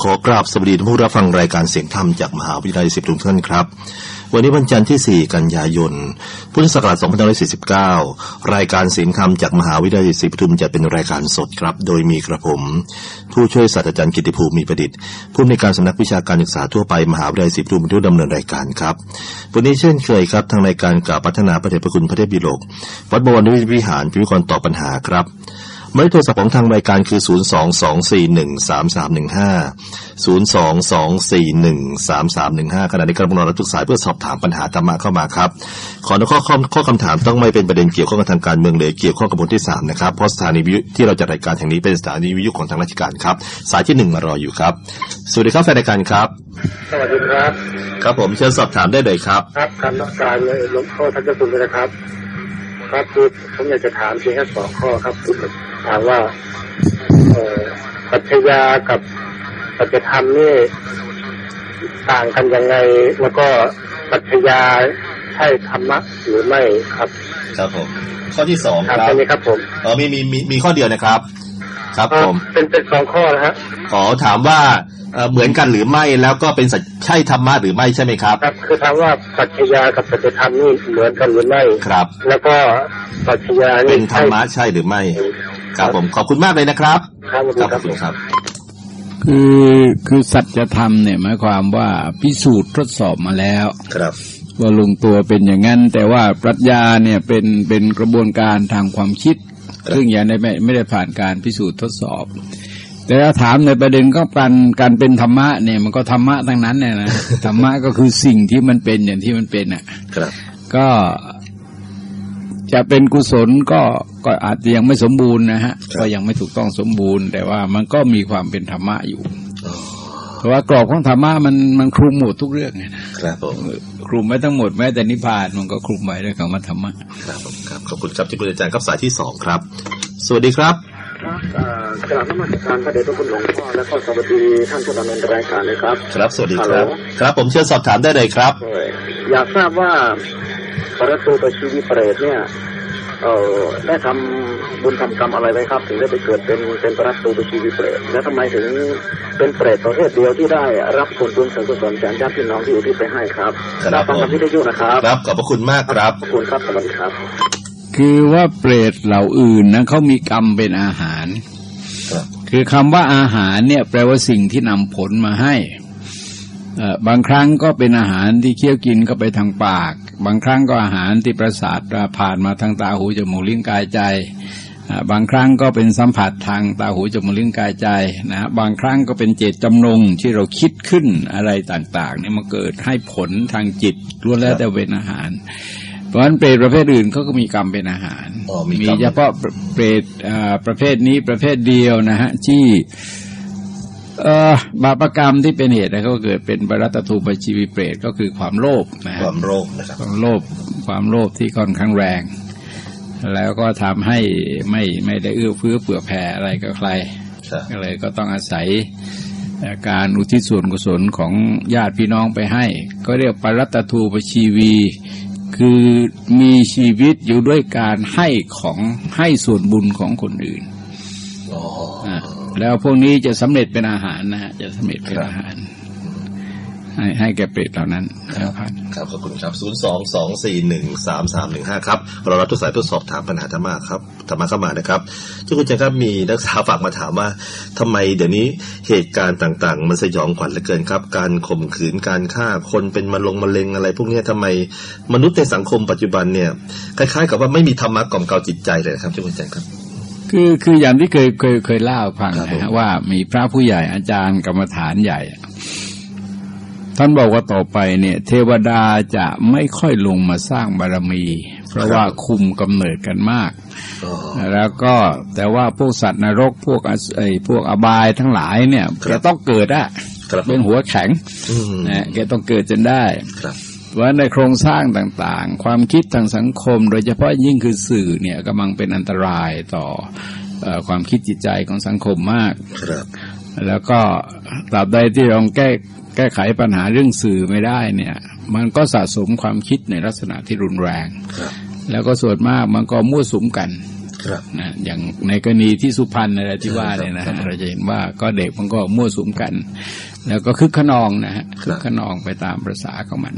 ขอกราบสวัสดีผู้รับฟังรายการเสียงธรรมจากมหาวิทยาลัยศิริทุกท่านครับ วันนี้วันจันทร์ที่ 4 กันยายน พุทธศักราช2549 รายการเสียงธรรมจากมหาวิทยาลัยศรีปทุมจะเป็นรายการสดครับ โดยมีกระผม ผู้ช่วยศาสตราจารย์กิติภูมิมีประดิษฐ์ ผู้ในวยการสำนักวิชาการศึกษาทั่วไปมหาวิทยาลัยศรีปทุมเป็นผู้ดำเนินรายการครับ วันนี้เช่นเคยครับทางรายการกล่าวพัฒนาประเทศประคุณพระเทพบิโลกวัดบวรนิวิหารพิพิกรตอบปัญหาครับ หมายเลขโทรศัพท์ของทางรายการคือ 022413315 022413315ขณะนี้กำลังรอรับทุกสายเพื่อสอบถามปัญหาธรรมะเข้ามาครับ ขอในข้อข้อข้อคำถามต้องไม่เป็นประเด็นเกี่ยวข้องกับทางการเมืองเลยเกี่ยวข้องกับบทที่ 3 นะครับเพราะสถานีวิทยุที่เราจัดรายการแห่งนี้เป็นสถานีวิทยุของทางราชการครับ สายที่หนึ่งมารออยู่ครับ สวัสดีครับแฟนรายการครับ สวัสดีครับ ครับผมเชิญสอบถามได้เลยครับ ครับการรักการเลยหลวงพ่อท่านเจ้าคุณเลยนะครับ ครับคือผมอยากจะถามเพียงแค่สองข้อครับคือ ถามว่าเอ่อปัจจยากับปัจจธรรมนี่ต่างกันยังไง แล้วก็ปัจจยาใช่ธรรมะหรือไม่ครับ ครับผม ข้อที่สองครับครับแค่นี้ครับผมเออมีมีมีมีข้อเดียวนะครับ ครับผมเป็นเป็นสองข้อนะฮะขอถามว่าเอ่อเหมือนกันหรือไม่แล้วก็เป็นสัจใช่ธรรมะหรือไม่ใช่ไหมครับครับคือถามว่าปัจจยากับปัจจธรรมนี่เหมือนกันหรือไม่ครับ แล้วก็ปัจจยาเป็นี่นธรรมะใช่หรือไม่ ครับผมขอบคุณมากเลยนะครับครับผมครับคขรัอบบคุณครับ คือคือสัจธรรมเนี่ยหมายความว่าพิสูจน์ทดสอบมาแล้วครับว่าลงตัวเป็นอย่างนั้น แต่ว่าปรัชญาเนี่ยเป็นเป็นกระบวนการทางความคิด ซึ่งยังได้ไม่ไม่ได้ผ่านการพิสูจน์ทดสอบ แต่ถ้าถามในประเด็นก็การการเป็นธรรมะเนี่ยมันก็ธรรมะทั้งนั้นเนี่ยนะธรรมะก็คือสิ่งที่มันเป็นอย่างที่มันเป็นอะครับก็ จะเป็นกุศลก็ก็อาจจะยังไม่สมบูรณ์นะฮะก็ยังไม่ถูกต้องสมบูรณ์ แต่ว่ามันก็มีความเป็นธรรมะอยู่เพราะว่ากรอบของธรรมะมันมันคลุมหมดทุกเรื่องไงนะครับผมคลุมไว้ทั้งหมดแม้แต่นิพพานมันก็คลุมไว้ด้วยคำว่าธรรมะครับผมครับขอบคุณครับที่คุณอาจารย์ครับสายที่สองครับ สวัสดีครับครับเอ่อกราบนมัสการพระเดชพระคุณหลวงพ่อและก็สวัสดีท่านผู้ดำเนินรายการเลยครับ ครับสวัสดีคฮัรัลบโหลครับผมเชิญสอบถามได้เลยครับเอ่ออยากทราบว่า ปรตูปชีวิเปรตเนี่ยเอ่อได้ทำบุญทำกรรมอะไรไว้ครับ ถึงได้ไปเกิดเป็นเป็นปรตูปชีวิเปรตและทำไมถึงเป็นเปรตประเภทเดียวที่ได้รับผลบุญส่วนกุศลจากญาติพี่น้องที่อุทิศไปให้ครับครับฟังผมคำวิทยุนะครับครับขอบพระคุณมากครับขอบคุณครับสวัสดีครับ คือว่าเปรตเหล่าอื่นนะเขามีกรรมเป็นอาหารครับคือคำว่าอาหารเนี่ย แปลว่าสิ่งที่นำผลมาให้เอ่อ บางครั้งก็เป็นอาหารที่เคี้ยวกินเข้าไปทางปาก บางครั้งก็อาหารที่ประสาทผ่านมาทางตาหูจมูกลิ้นกายใจอ่าบางครั้งก็เป็นสัมผัสทางตาหูจมูกลิ้นกายใจนะฮะบางครั้งก็เป็นเจตจำนงที่เราคิดขึ้นอะไรต่างๆเนี่ยมาเกิดให้ผลทางจิตล้วนแล้วแต่เป็นอาหาร เพราะฉะนั้นเปรตประเภทอื่นเขาก็มีกรรมเป็นอาหารอ๋อมีกรรมเฉพาะเปรตอ่าประเภทนี้ประเภทเดียวนะฮะที่ เอ่อบาปกรรมที่เป็นเหตุให้เขาเกิดเป็นบรัตทูปชีวิเปรตก็คือความโลภนะคฮะวามโรคนะครับความโลภความโลภที่ค่อนข้างแรง แล้วก็ทำให้ไม่ไม่ได้เอื้อเฟื้อเผื่อแผ่อะไรกับใครครับก็เลยก็ต้องอาศัยเอ่อการอุทิศส่วนกุศลของญาติพี่น้องไปให้ ก็เรียกปรัตทูปชีวี คือมีชีวิตอยู่ด้วยการให้ของให้ส่วนบุญของคนอื่นอ๋ออะ แล้วพวกนี้จะสำเร็จเป็นอาหารนะฮะจะสำเร็จเป็นอาหาร ให้ให้แก่เปรตเหล่านั้นครับครับขอบคุณครับ0 2 2 4 1 3 3 1 5ครับเรารับทุกสายเพื่อสอบถามปัญหาธรรมะครับธรรมะเข้ามานะครับที่คุณเจนครับมีนักศึกษาฝากมาถามว่าทำไมเดี๋ยวนี้เหตุการณ์ต่าง ๆ มันสยองขวัญเหลือเกินครับ การข่มขืนการฆ่าคนเป็นมะลงมะเร็งอะไร พวกนี้ยทำไมมนุษย์ในสังคมปัจจุบันเนี่ยคล้ายๆ กับว่าไม่มีธรรมะกล่อมเกลาจิตใจเลยนะครับที่คุณเจนครับ คือคืออย่างที่เคยเคยเคยเล่าให้ฟังครับนะผฮะมว่ามีพระผู้ใหญ่อาจารย์กรรมฐานใหญ่ ท่านบอกว่าต่อไปเนี่ย เทวดาจะไม่ค่อยลงมาสร้างบารมี เพราะว่าคุมกำเนิดกันมากอ๋อแล้วก็แต่ว่าพวกสัตว์นรกพวกอสไอพวกอบายทั้งหลายเนี่ยครับแกต้องเกิดอะครับเป็นหัวแข็งอืมนะแกต้องเกิดจนได้ครับ เพราะฉะนั้นในโครงสร้างต่างๆ ความคิดทางสังคม โดยเฉพาะยิ่งคือสื่อเนี่ยกำลังเป็นอันตรายต่อเอ่อความคิดจิตใจของสังคมมากครับแล้วก็ตราบใดที่เราแก้แก้ไขปัญหาเรื่องสื่อไม่ได้เนี่ย มันก็สะสมความคิดในลักษณะที่รุนแรงครับแล้วก็ส่วนมากมันก็มั่วสุมกันครับนะอย่างในกรณีที่สุพรรณอะไรที่ว่าเนี่ยนะฮะเราจะเห็นว่าก็เด็กมันก็มั่วสุมกัน แล้วก็คึกขนองนะฮะครับคึกขนองไปตามประษาของมัน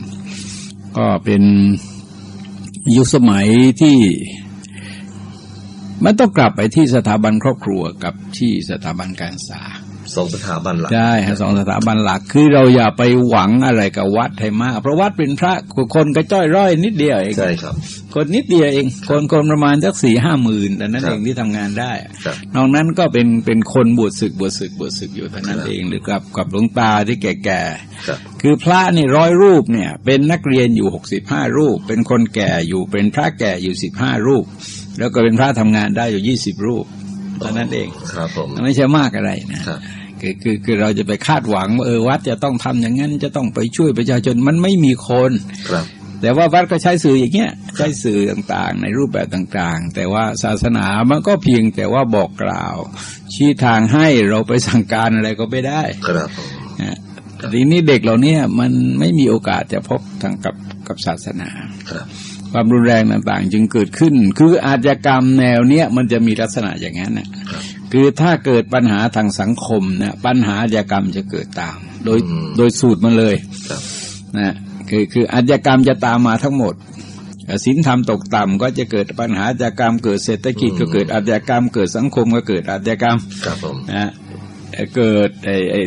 ก็เป็นยุคสมัยที่มันต้องกลับไปที่สถาบันครอบครัวกับที่สถาบันการศึกษา สองสถาบันหลักใช่ฮะสองสถาบันหลักคือเราอย่าไปหวังอะไรกับวัดให้มาก เพราะวัดเป็นพระคนก็จ้อยร้อยนิดเดียวเองใช่ครับ คนนิดเดียวเอง คนคนประมาณสักสี่ห้าหมื่นแต่นั้นครับเองที่ทำงานได้ครับนอกนั้นก็เป็นเป็นคนบวชศึกบวชศึกบวชศึกอยู่เท่านั้นครับเองหรือกับกับหลวงตาที่แก่ครับๆคือพระนี่ร้อยรูปเนี่ย เป็นนักเรียนอยู่หกสิบห้ารูป เป็นคนแก่อยู่เป็นพระแก่อยู่สิบห้ารูป แล้วก็เป็นพระทำงานได้อยู่ยี่สิบรูปเท่านั้นเองครับผมไม่ใช่มากอะไรนะครับคือคือคือเราจะไปคาดหวังว่าเออวัดจะต้องทำอย่างนั้นจะต้องไปช่วยประชาชนมันไม่มีคนครับแต่ว่าวัดก็ใช้สื่ออย่างเงี้ยใช้สื่อต่างๆ ในรูปแบบต่างๆ แต่ว่าศาสนามันก็เพียงแต่ว่าบอกกล่าว ชี้ทางให้เราไปสั่งการอะไรก็ไม่ได้ครับผมนะทีนี้เด็กเหล่านี้มันไม่มีโอกาสจะพบทางกับกับศาสนาครับ ความรุนแรงต่างๆ จึงเกิดขึ้น คืออาชญากรรมแนวเนี้ยมันจะมีลักษณะอย่างนั้นนะครับคือถ้าเกิดปัญหาทางสังคมนะปัญหาอาชญากรรมจะเกิดตาม โดยอืมโดยสูตรมันเลยครับนะคือคืออาชญากรรมจะตามมาทั้งหมดสินธรรมตกต่ำก็จะเกิดปัญหาอาชญากรรม เกิดเศรษฐกิจก็เกิดอาชญากรรม เกิดสังคมก็เกิดอาชญากรรมครับผมนะเอ่อเกิดไอ้ไอ้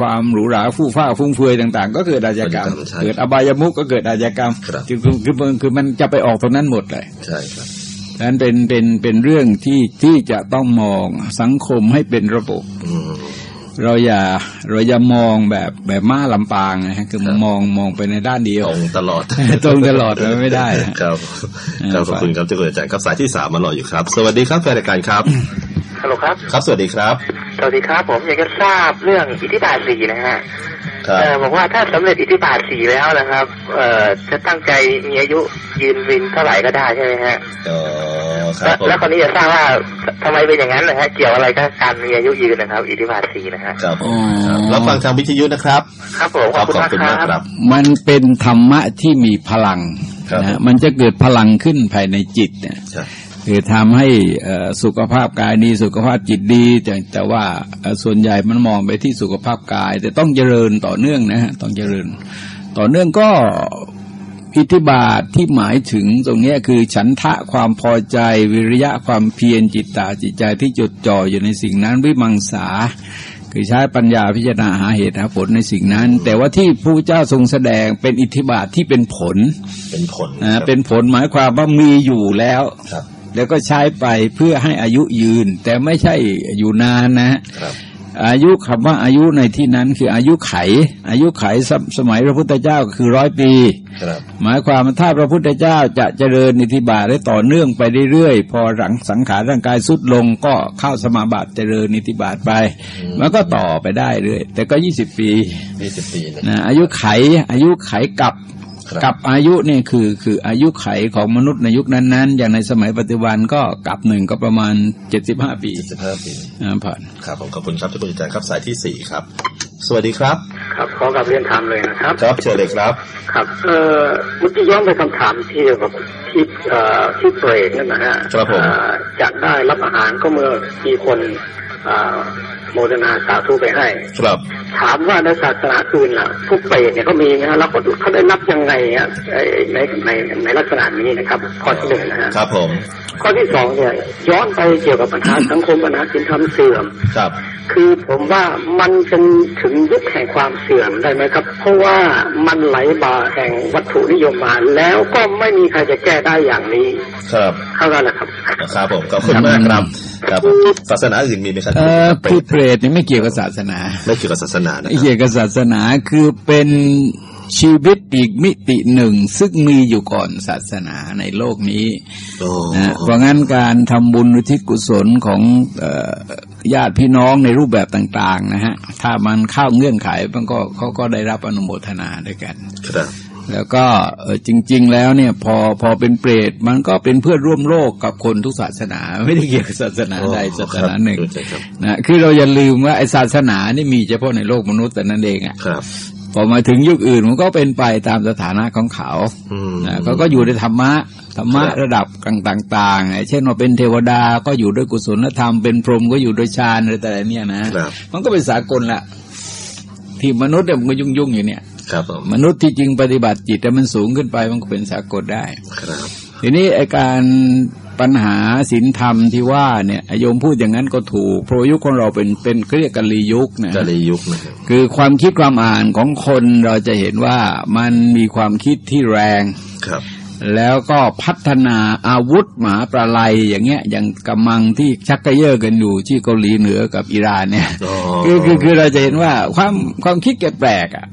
ความหรูหราฟู่ฟ้าฟุ่มเฟือยต่าง ๆ ก็เกิดอาชญากรรมใช่เกิดอบายมุกก็เกิดอาชญากรรมครับคือคือคือคือคือมันจะไปออกตรงนั้นหมดเลยใช่ครับดังนั้นเป็นเป็นเป็นเรื่องที่ที่จะต้องมองสังคมให้เป็นระบบอืมเราอย่าเราอย่ามองแบบแบบม้าลำปางนะฮะคือครับมองมองไปในด้านเดียวตรงตลอดตรงตลอดมันไม่ได้นะครับครับขอบคุณครับเจ้าคุณอาจารย์ครับสายที่สามมารออยู่ครับ สวัสดีครับแฟนรายการครับ ฮัลโหลครับ ครับ สวัสดีครับ สวัสดีครับ ผมอยากจะทราบเรื่องอิทธิบาทสี่นะฮะครับเออบอกว่าถ้าสำเร็จอิทธิบาทสี่แล้วนะครับ เอ่อจะตั้งใจมีอายุยืนวินเท่าไหร่ก็ได้ใช่ไหมฮะอ๋อคแล้รัวบผมแล้วคนนี้จะทราบว่าทำไมเป็นอย่างนั้นนะฮะเกี่ยวอะไรกับการมีอายุยืนนะครับ อิทธิบาทสี่นะฮะครับผมอ๋อครับรับฟังทางวิทยุนะครับ ครับผมขอบคุณขอบมากคุณคมากครัรับบมันเป็นธรรมะที่มีพลังครับนะมันจะเกิดพลังขึ้นภายในจิตเนี่ย ครับคือทำให้เอ่อสุขภาพกายดีสุขภาพจิตดี แต่แต่ว่าเอ่อส่วนใหญ่มันมองไปที่สุขภาพกาย แต่ต้องเจริญต่อเนื่องนะฮะต้องเจริญ ต่อเนื่องก็อิทธิบาทที่หมายถึงตรงเนี้ยคือฉันทะความพอใจวิริยะความเพียรจิตตาจิตใจที่จดจ่ออยู่ในสิ่งนั้นวิมังสา คือใช้ปัญญาพิจารณาหาเหตุหาผลในสิ่งนั้น แต่ว่าที่พระพุทธเจ้าทรงแสดงเป็นอิทธิบาทที่เป็นผลเป็นผลนะเป็นผลหมายความว่ามีอยู่แล้วครับ แล้วก็ใช้ไปเพื่อให้อายุยืน แต่ไม่ใช่อยู่นานนะฮะครับอายุคำว่าอายุในที่นั้นคืออายุไข อายุไขสมสมัยพระพุทธเจ้าก็คือร้อยปีครับหมายความว่าถ้าพระพุทธเจ้าจะเจริญอิทธิบาทได้ต่อเนื่องไปเรื่อยๆพอหลังสังขารร่างกายสุดลงก็เข้าสมาบัติเจริญอิทธิบาทไป มันก็ต่อไปได้เรื่อยแต่ก็ยี่สิบปียี่สิบปีนะนะอายุไขอายุไขกับครับ กับอายุเนี่ยคือคืออายุไขของมนุษย์ในยุคนั้นๆ อย่างในสมัยปัจจุบันก็กับหนึ่งก็ประมาณเจ็ดสิบห้าปีสิบห้าปีอ่าผ่านครับผมขอบคุณครับเจ้าคุณอาจารย์ครับสายที่สี่ครับ สวัสดีครับ ครับขอกับเรียนถามเลยนะครับ ครับเชิญเลยครับ ครับเอ่อเมื่อกี้ย้อนไปคำถามที่เกี่ยวกับที่เอ่อที่เปรตนั่นนะฮะครับผมเอ่อจะได้รับอาหารก็เมื่อมีคนเอ่อ โมทนาสาธุไปให้ ครับ ถามว่าในศาสนาอื่นล่ะพวกเปรตเนี่ยก็มีนะฮะแล้วเขาเขาได้รับยังไงอะไอ้ในในในลักษณะนี้นะครับ ข้อที่หนึ่งนะฮะครับ ผม ข้อที่สองเนี่ยย้อนไปเกี่ยวกับปัญหาสังคมปัญหาสินธรรมเสื่อม ครับ คือผมว่ามันเป็นถึงยุคแห่งความเสื่อมได้ไหมครับ เพราะว่ามันไหลบ่าแห่งวัตถุนิยมมาแล้วก็ไม่มีใครจะแก้ได้อย่างนี้ ครับเท่านั้นแหละครับ ครับผมขอบคุณมากครับ ครับศาสนาอื่นมีไหมครับเอ่อคือเปรตเนี่ยไม่เกี่ยวกับศาสนา ไม่เกี่ยวกับศาสนานะไม่ครับเกี่ยวกับศาสนาคือเป็นชีวิตอีกมิติหนึ่ง ซึ่งมีอยู่ก่อนศาสนาในโลกนี้โอ้นะเพราะงั้นการทำบุญอุทิศกุศลของเอ่อญาติพี่น้องในรูปแบบต่าง ๆ นะฮะ ถ้ามันเข้าเงื่อนไขมันก็เขาก็ได้รับอนุโมทนาด้วยกัน ครับ แล้วก็เอ่อจริง ๆ แล้วเนี่ยพอพอเป็นเปรตมันก็เป็นเพื่อนร่วมโลกกับคนทุกศาสนา ไม่ได้เกี่ยวกับศาสนาใดโอ้ศาสนาหนึ่งครับเข้าใจครับนะคือเราอย่าลืมว่าไอศาสนานี่มีเฉพาะในโลกมนุษย์แต่นั้นเองอะครับพอมาถึงยุคอื่นมันก็เป็นไปตามสถานะของเขาอืมนะเขาก็อยู่ในธรรมะธรรมะระดับต่างๆไอ้เช่นว่าเป็นเทวดาก็อยู่ด้วยกุศลธรรมเป็นพรหมก็อยู่ด้วยฌานอะไรแต่ละเนี่ยนะครับมันก็เป็นสากลละที่มนุษย์เนี่ยมันก็ยุ่งๆอยู่เนี่ย ครับผมมนุษย์ที่จริงปฏิบัติจิตแต่มันสูงขึ้นไปมันก็เป็นสากลได้ครับทีนี้ไอการปัญหาศีลธรรมที่ว่าเนี่ยโยมพูดอย่างนั้นก็ถูกเพราะยุคของเราเป็นเป็นเขาเรียกกันลียุคนะกาลียุคนะครับคือความคิดความอ่านของคนเราจะเห็นว่ามันมีความคิดที่แรงครับแล้วก็พัฒนาอาวุธหมาประไลอย่างเงี้ย อย่างกำมังที่ชักกระเยอะกันอยู่ที่เกาหลีเหนือกับอิหร่านเนี่ยอ๋อคือคือคือเราจะเห็นว่าความความคิดแกแปลกอะ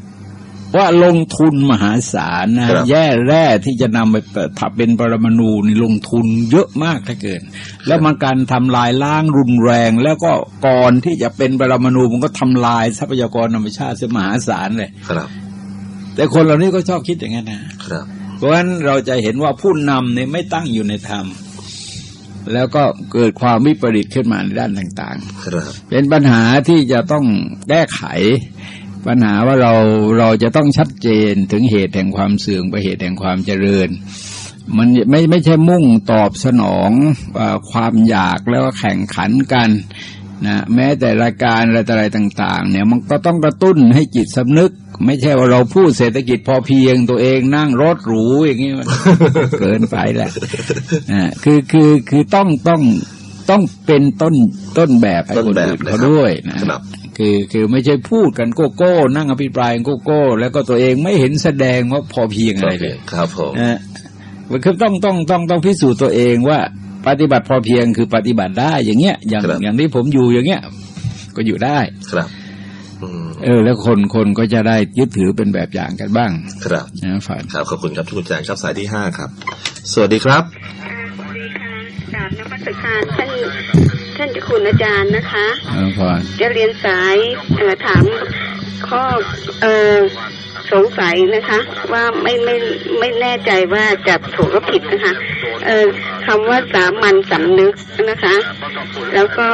ว่าลงทุนมหาศาลนะครับแย่แร่ที่จะนำไปทำเป็นปรมาณูนี่ลงทุนเยอะมากถ้าเกิน แล้วมันการทำลายล้างรุนแรง แล้วก็ก่อนที่จะเป็นปรมาณูมันก็ทำลายทรัพยากรธรรมชาติเสียมหาศาลเลยครับ แต่คนเหล่านี้ก็ชอบคิดอย่างนั้นนะครับ เพราะฉะนั้นเราจะเห็นว่าผู้นำเนี่ยไม่ตั้งอยู่ในธรรมแล้วก็เกิดความวิปริตขึ้นมาในด้านต่างครับๆเป็นปัญหาที่จะต้องแก้ไข ปัญหาว่าเราเราจะต้องชัดเจนถึงเหตุแห่งความเสื่อมไปเหตุแห่งความเจริญ มันไม่ไม่ใช่มุ่งตอบสนองอความอยากแล้วก็แข่งขันกันนะแม้แต่รายการอะไรต่อะไรต่าง ๆ เนี่ยมันก็ต้องกระตุ้นให้จิตสำนึก ไม่ใช่ว่าเราพูดเศรษฐกิจพอเพียงตัวเองนั่งรถหรูอย่างนี้มันเกินไปแหละนะคือคือคือต้องต้องต้องเป็นต้นต้นแบบให้ต้นคนแบบอื่นเขาด้วยนะครับ คือคือไม่ใช่พูดกันโกโก้ นั่งอภิปรายโกโก้ แล้วก็ตัวเองไม่เห็นแสดงว่าพอเพียงอะไรเลย ครับผมนะฮะมันคือต้องต้องต้องต้องพิสูจน์ตัวเองว่า ปฏิบัติพอเพียงคือปฏิบัติได้อย่างเงี้ย อย่างครับอย่างที่ผมอยู่อย่างเงี้ย ก็อยู่ได้ครับอืมเออ แล้วคนคนก็จะได้ยึดถือเป็นแบบอย่างกันบ้าง ครับนะฝันครับขอบคุณครับทุกท่านครับสายที่ห้าครับ สวัสดีครับสวัสดีค่ะ กราบนมัสการท่านท่านเจ้าคุณอาจารย์นะคะนะฝันจะเรียนสายเอ่อถามข้อเอ่อสงสัยนะคะ ว่าไม่ไม่ไม่แน่ใจว่าจะถูกหรือผิดนะคะเอ่อคำว่าสามัญสำนึกนะคะ แล้วก็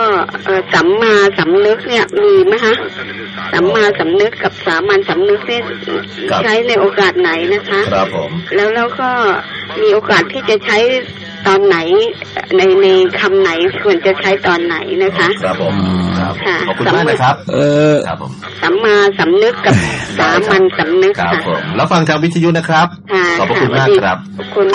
เอ่อสัมมาสำนึกเนี่ยมีไหมคะสัมมาสำนึกกับสามัญสำนึกเนี่ยครับใช้ในโอกาสไหนนะคะ ครับผมแล้วแล้วก็มีโอกาสที่จะใช้ ตอนไหนในในคำไหนควรจะใช้ตอนไหนนะคะครับผมครับค่ะขอบคุณมากนะครับ เออครับผมสัมมาสำนึกกับสามัญสำนึกครับค่ะผมแล้วฟังทางวิทยุนะครับค่ะขอบพระคุณมากครับขอบคุณ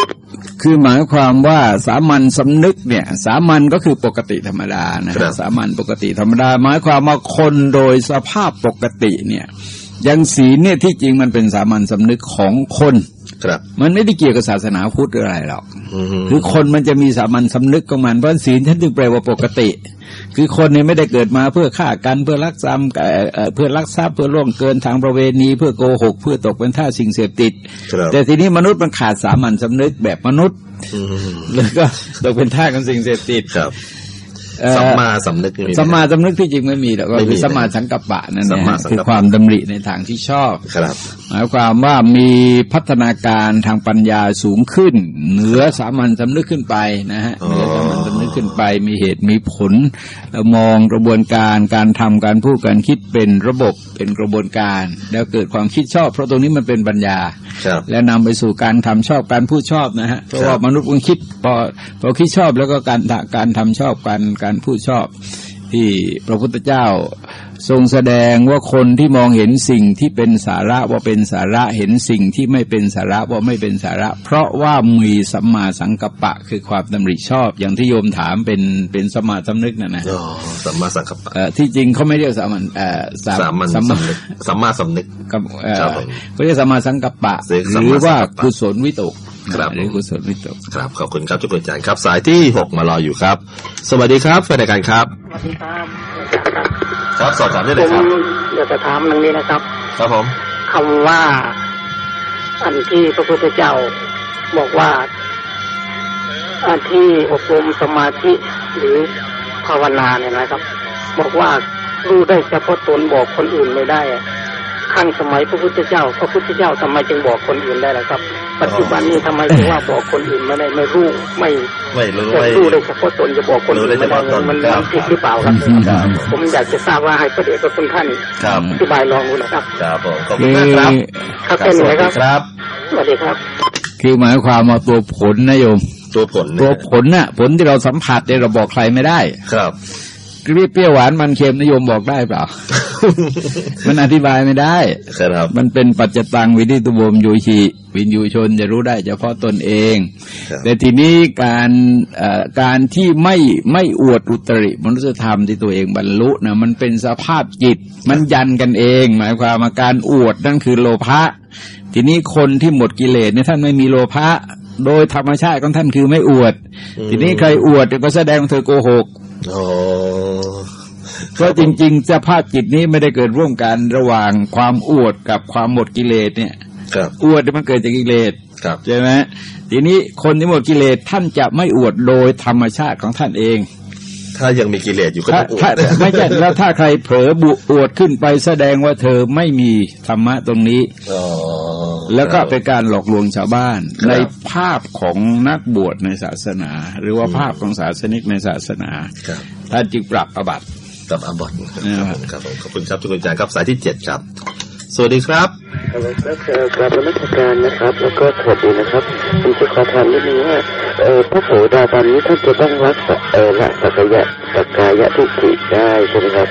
คือหมายความว่าสามัญสำนึกเนี่ย สามัญก็คือปกติธรรมดานะครัฮะบสามัญปกติธรรมดา หมายความว่าคนโดยสภาพปกติเนี่ยอยังศีลเนี่ยที่จริงมันเป็นสามัญสำนึกของคน ครับมันไม่ได้เกี่ยวกับศาสนาพุทธหรืออะไรหรอกอืมคือคนมันจะมีสามัญสำนึกของมันเพราะศีลท่านจึงแปลว่าปกติ คือคนเนี่ยไม่ได้เกิดมาเพื่อฆ่ากันเพื่อลักทรัพย์เอ่อเอ่อเพื่อลักทรัพย์เพื่อล่วงเกินทางประเวณี เพื่อโกหก เพื่อตกเป็นท่าสสิ่งเสพติดครับแต่ทีนี้มนุษย์มันขาดสามัญสำนึกแบบมนุษย์อืมแล้วก็ตกเป็นท่ากับสิ่งเสพติดครับเอ่อ สัมมาสำนึกนี่สัมมาสำนึกที่จริงไม่มีหรอกก็ไม่มีคือสัมมาสังกัปปะนั่นสัมเองมาสังกัปปะคือความดำริในทางที่ชอบครับหมายความว่ามีพัฒนาการทางปัญญาสูงขึ้น เหนือสามัญสำนึกขึ้นไปนะฮะอ๋อเหนือสามัญสำนึก ขึ้นไปมีเหตุมีผลแล้วมองกระบวนการการทำการพูดการคิดเป็นระบบเป็นกระบวนการ แล้วเกิดความคิดชอบ เพราะตรงนี้มันเป็นปัญญาครับและนำไปสู่การทำชอบการพูดชอบนะฮะเพราะครับว่ามนุษย์มันคิดพอพอคิดชอบแล้วก็การการทำชอบการการพูดชอบ ที่พระพุทธเจ้า ทรงแสดงว่าคนที่มองเห็นสิ่งที่เป็นสาระว่าเป็นสาระเห็นสิ่งที่ไม่เป็นสาระว่าไม่เป็นสาระ เพราะว่ามีสัมมาสังกัปปะ คือความดำริชอบ อย่างที่โยมถามเป็นเป็นสมมาสำนึกนะนะอ๋อสัมมาสังกัปปะเอ่อที่จริงเขาไม่เรียกสามัญเอ่อสาสามัญสัมสำมานึกสัมมาสำนึกกับเอ่อครับผมเขาเรียกสมมาสังกัปปะเรียกหสัมรือมาสังกัปปะว่ากุศลวิตกครับหรือกุศลวิตกครับ ขอบคุณครับทุกคนอาจารย์ครับ สายที่หกมารออยู่ครับ สวัสดีครับแฟนรายการครับ สวัสดีครับ ครับสอบถามได้ผเลยมครับอยากจะถามตรงนี้นะครับ ครับผมคำว่าอันที่พระพุทธเจ้าบอกว่าอันที่อบรมสมาธิหรือภาวนาเนี่ยนะครับ บอกว่ารู้ได้เฉพาะตนบอกคนอื่นไม่ได้อะขั้งสมัยพระพุทธเจ้า พระพุทธเจ้าทำไมจึงบอกคนอื่นได้ล่ะครับ ปัจจุบันนี้ทำไมถึงว่าบอกคนอื่นไม่ได้ไม่รู้ไม่ไม่รู้จะไม่รู้ได้เฉพาะตนจะบอกคนอื่นไม่ได้มันมันผิดหรือเปล่าครับครับผมอยากจะทราบว่าให้พระเดชพระคุณท่านครับอธิบายลองดูนะครับครับผมขอบคุคืณอมากครับครับคแค่รับสนี้วัสคดีรับครับสวัสดีครับ คือหมายความว่าตัวผลนะโยมตัวผลเนี่ยตัวผลน่ะ ผลที่เราสัมผัสเนี่ยเราบอกใครไม่ได้ครับ เปรี้ยวหวานมันเค็มนิยมบอกได้เปล่า มันอธิบายไม่ได้ครับมันเป็นปัจจตังวิธิตุโบมยูชีวินยูชนจะรู้ได้เฉพาะตนเองครับแต่ทีนี้การเอ่อการที่ไม่ไม่อวดอุตริมนุษยธรรมที่ตัวเองบรรลุนะมันเป็นสภาพจิต มันยันกันเอง หมายความว่าการอวดนั่นคือโลภะทีนี้คนที่หมดกิเลสเนี่ยท่านไม่มีโลภะโดยธรรมชาติของท่านคือไม่อวด ทีนี้ใครอวดก็แสดงว่าเธอโกหกอ๋อ เพราะจริง ๆ สภาพจิตนี้ไม่ได้เกิดร่วมกันระหว่างความอวดกับความหมดกิเลสเนี่ยครับอวดเนี่ยมันเกิดจากกิเลสครับใช่ไหมทีนี้คนที่หมดกิเลสท่านจะไม่อวดโดยธรรมชาติของท่านเอง ถ้ายังมีกิเลสอยู่ก็ถ้าต้องอวถ้าดไม่ใช่แล้วถ้าใครเผลอบุอวดขึ้นไปแสดงว่าเธอไม่มีธรรมะตรงนี้อ๋อแล้วก็เป็นการหลอกลวงชาวบ้านครับในภาพของนักบวชในศาสนา หรือว่าภาพของศาสนิกในศาสนาครับท่านจึงปรับอบัติ กับอาบอดคนะรับครับผมครับผมขอบคุณครับทุกคนอาจารย์ครับสายที่เจ็ดครับ สวัสดีครับฮัลโหลครับเอ่อกราบนมัสการนะครับ แล้วก็สวัสดีนะครับผมจะขอถามนิดนึงว่าเอ่อพระโสดาบันนี้ท่านจะต้องรักษาเอ่อละสักยะสักกายะทิฏฐิได้ใช่ไหมครับ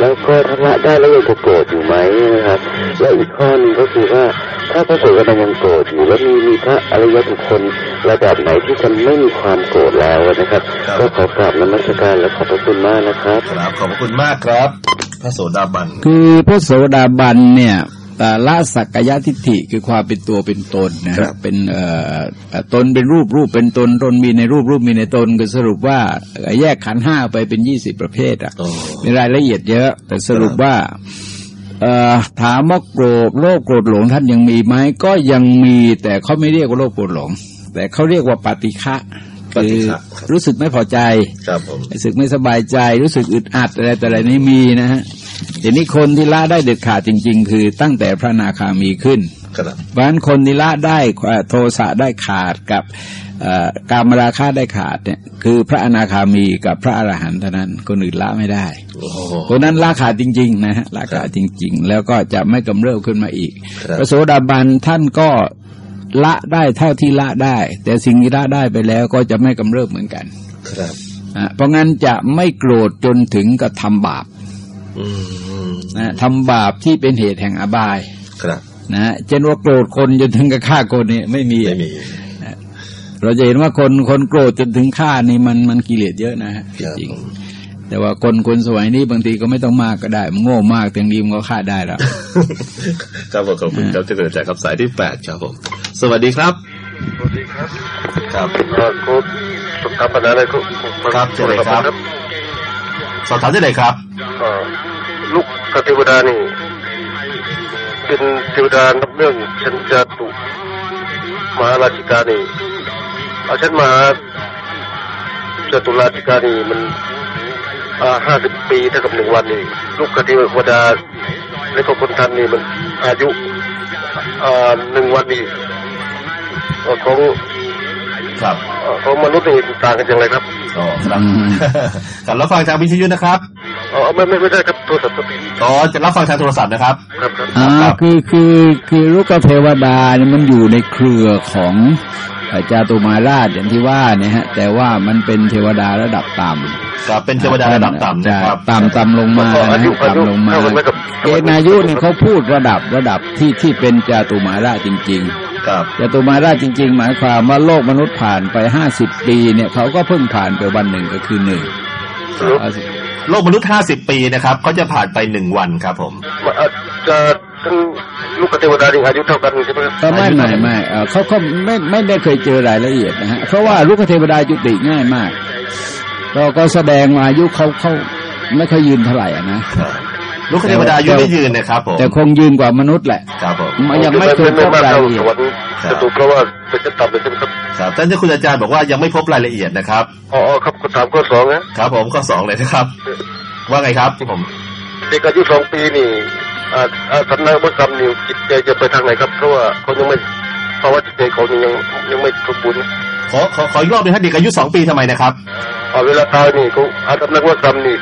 แล้วก็ถ้าละได้แล้วยังจะโกรธอยู่ไหมนะครับและอีกข้อหนึงก็คือว่า ถ้าพระโสดาบันยังโกรธอยู่แล้วมีมีพระอริยบุคคลระดับไหนที่จะไม่มีความโกรธแล้วนะครับครับก็ขอกราบนมัสการและขอบพระคุณมากนะครับครับขอบคุณมากครับ พระโสดาบัน คือพระโสดาบันเนี่ยเอ่อละสักกายทิฏฐิคือความเป็นตัวเป็นตนนะคครัรับบเป็นเอ่อเอ่อตนเป็นรูปรูปเป็นตนตนมีในรูปรูปมีในตนก็สรุปว่าเอ่อแยกขันธ์ห้าไปเป็นยี่สิบประเภทอะอ๋อมีรายละเอียดเยอะ แต่สรุปว่าเอ่อ ถามว่าโกรธโลภโกรธหลงท่านยังมีไหมก็ยังมีแต่เขาไม่เรียกว่าโลภโกรธหลง แต่เขาเรียกว่าปฏิฆะปฏิคือฆะครับรู้สึกไม่พอใจครับผมรู้สึกไม่สบายใจ รู้สึกอึดอัดอะไรแต่อะไรนี่มีนะฮะเดี๋ยวนี้คนที่ละได้เด็ดขาดจริง ๆ คือตั้งแต่พระอนาคามีขึ้นครับเพราะฉะนั้นคนที่ละได้เอ่อโทสะได้ขาดกับเอ่อ การมราคะได้ขาดเนี่ยคือพระอนาคามีกับพระอรหันต์เท่านั้นคนอื่นละไม่ได้โอ้โหคนนั้นละขาดจริง ๆ นะฮะละขาดจริง ๆ แล้วก็จะไม่กำเริบขึ้นมาอีกครับพระโสดาบันท่านก็ละได้เท่าที่ละได้ แต่สิ่งที่ละได้ไปแล้วก็จะไม่กำเริบเหมือนกัน ครับอะเพราะงั้นจะไม่โกรธจนถึงกับทำบาปอืมนะทำบาปที่เป็นเหตุแห่งอบาย ครับ นะเช่นว่าโกรธคนจนถึงกับฆ่าคนเนี่ยไม่มีไม่มี เราจะเห็นว่าคนคนโกรธจนถึงฆ่านี่มันมันกิเลสเยอะนะฮะครับจริงแต่ว่าคนคนสมัยนี้บางทีก็ไม่ต้องมากก็ได้มันโง่มากถึงดีมันก็ฆ่าได้แล้วครับผมขอบคุณครับที่เกิดจากครับสายที่แปดครับผมสวัสดีครับสวัสดีครับครับก็สุขภาพอะไรก็ครับเชิญเลยครับสอบถามที่ไหนครับเอ่อลูกกเทวดานี่เป็นเทวดานับเนื่องชั้นจาตุมหาราชิกานี่ เอาฉันมาจตุราชิกานี่มันห้าสิบปีเท่ากับหนึ่งวันนี่ลูกกเทวดาและก็คนทันนี่มันอายุอ่าหนึ่งวันนี่เอ่อของครับเอ่อของมนุษย์นี่ต่างกันอย่างไรครับอ๋อครับอืมครับรับฟังทางวิทยุนะครับอ๋อไม่ไม่ไม่ได้ครับโทรศัพท์ครับอ๋อจะรับฟังทางโทรศัพท์นะครับครับครับอ่าครับคือคือคือลูกเทวดาเนี่ยมันอยู่ในเครือของเอ่อ จาตุมาราชอย่างที่ว่าเนี่ยฮะ แต่ว่ามันเป็นเทวดาระดับต่ำครับเป็นเทวดาระดับต่ำนะครับต่ำต่ำลงมาอานะยุอายุต่ำลงมาเท่ากันไหมกับเกณฑ์อายุเนี่ยเขาพูดระดับระดับที่ที่เป็นจาตุมาราชจริงครับๆจาตุมาราชจริง ๆ หมายความว่าโลกมนุษย์ผ่านไปห้าสิบปีเนี่ยเขาก็เพิ่งผ่านไปวันหนึ่งก็คือหนึ่งโลกมนุษย์ห้าสิบปีนะครับเขาจะผ่านไปหนึ่งวันครับผมมาอาจจะ ทั้งลูกกับเทวดานี่อายุเท่ากันใช่ไหมครับก็ไม่ไม่ไม่เอ่อเขาเขาไม่ไม่ได้เคยเจอรายละเอียดนะฮะเพราะว่าลูกเทวดาจุติง่ายมากก็ก็แสดงมาอายุเขาเขาไม่ค่อยยืนเท่าไหร่อะนะลูกเทวดาอายุไม่ยืนนะครับผมแต่คงยืนกว่ามนุษย์แหละครับผมมันยังไม่เคยพบมากรายเท่าละเอีสยดวรรค์จะถูกเพราะว่าเป็นชั้นต่ำเลยใช่ไหมครับครับท่านเจ้าคุณอาจารย์บอกว่ายังไม่พบรายละเอียดนะครับอ๋ออ๋อครับคำถามข้อสองนะครับผมข้อสองเลยนะครับ ว่าไงครับผมเด็กอายุสองปีนี่ อ่าอ่าสันนามกรรมนี่จิตใจจะไปทางไหนครับ เพราะว่าเขายังไม่เพราะว่าจิตใจเขานี่ยังยังไม่สมบูรณ์ขอขอขออีกรอบหนึงฮะเด็กอายุสองปีทำไมนะครับเอาเวลาตายนี่เขาอาทำนักว่ากรรมนี่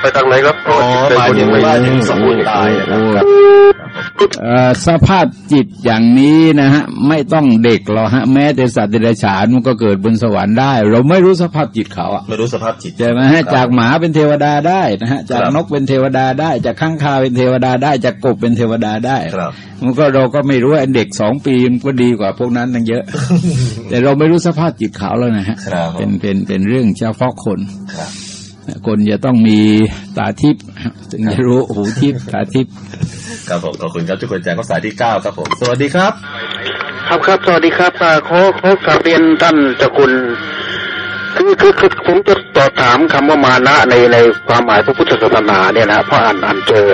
ไปทางไหนครับเพราะว่าจิตใจเขายังไม่หมายถึงว่าสมบูรณ์ตายนะครับเอ่อ สภาพจิตอย่างนี้นะฮะ ไม่ต้องเด็กหรอกฮะ แม้แต่สัตว์เดรัจฉานมันก็เกิดบนสวรรค์ได้ เราไม่รู้สภาพจิตเขาอะไม่รู้สภาพจิตใช่ไหมฮะจากหมาเป็นเทวดาได้นะฮะจากครับนกเป็นเทวดาได้ จากข้างคาวเป็นเทวดาได้ จากกบเป็นเทวดาได้ครับมันก็เราก็ไม่รู้ไอ้เด็กสองปีมันก็ดีกว่าพวกนั้นตั้งเยอะ แต่เราไม่รู้สภาพจิตเขาแล้วนะฮะครับเป็นเป็นเป็นเรื่องเฉพาะคนครับ คนจะต้องมีตาทิพย์ถึงจะรู้หูทิพย์ตาทิพย์ครับผมขอบคุณครับทุกคนแจ้งข้อสายที่เก้าครับผมสวัสดีครับ ครับครับสวัสดีครับอ่าขอขอกราบเรียนท่านเจ้าคุณคือคือคือผมจะตอบถามคำว่ามานะในในความหมายพระพุทธศาสนาเนี่ยนะเพราะอ่านอ่านเจอ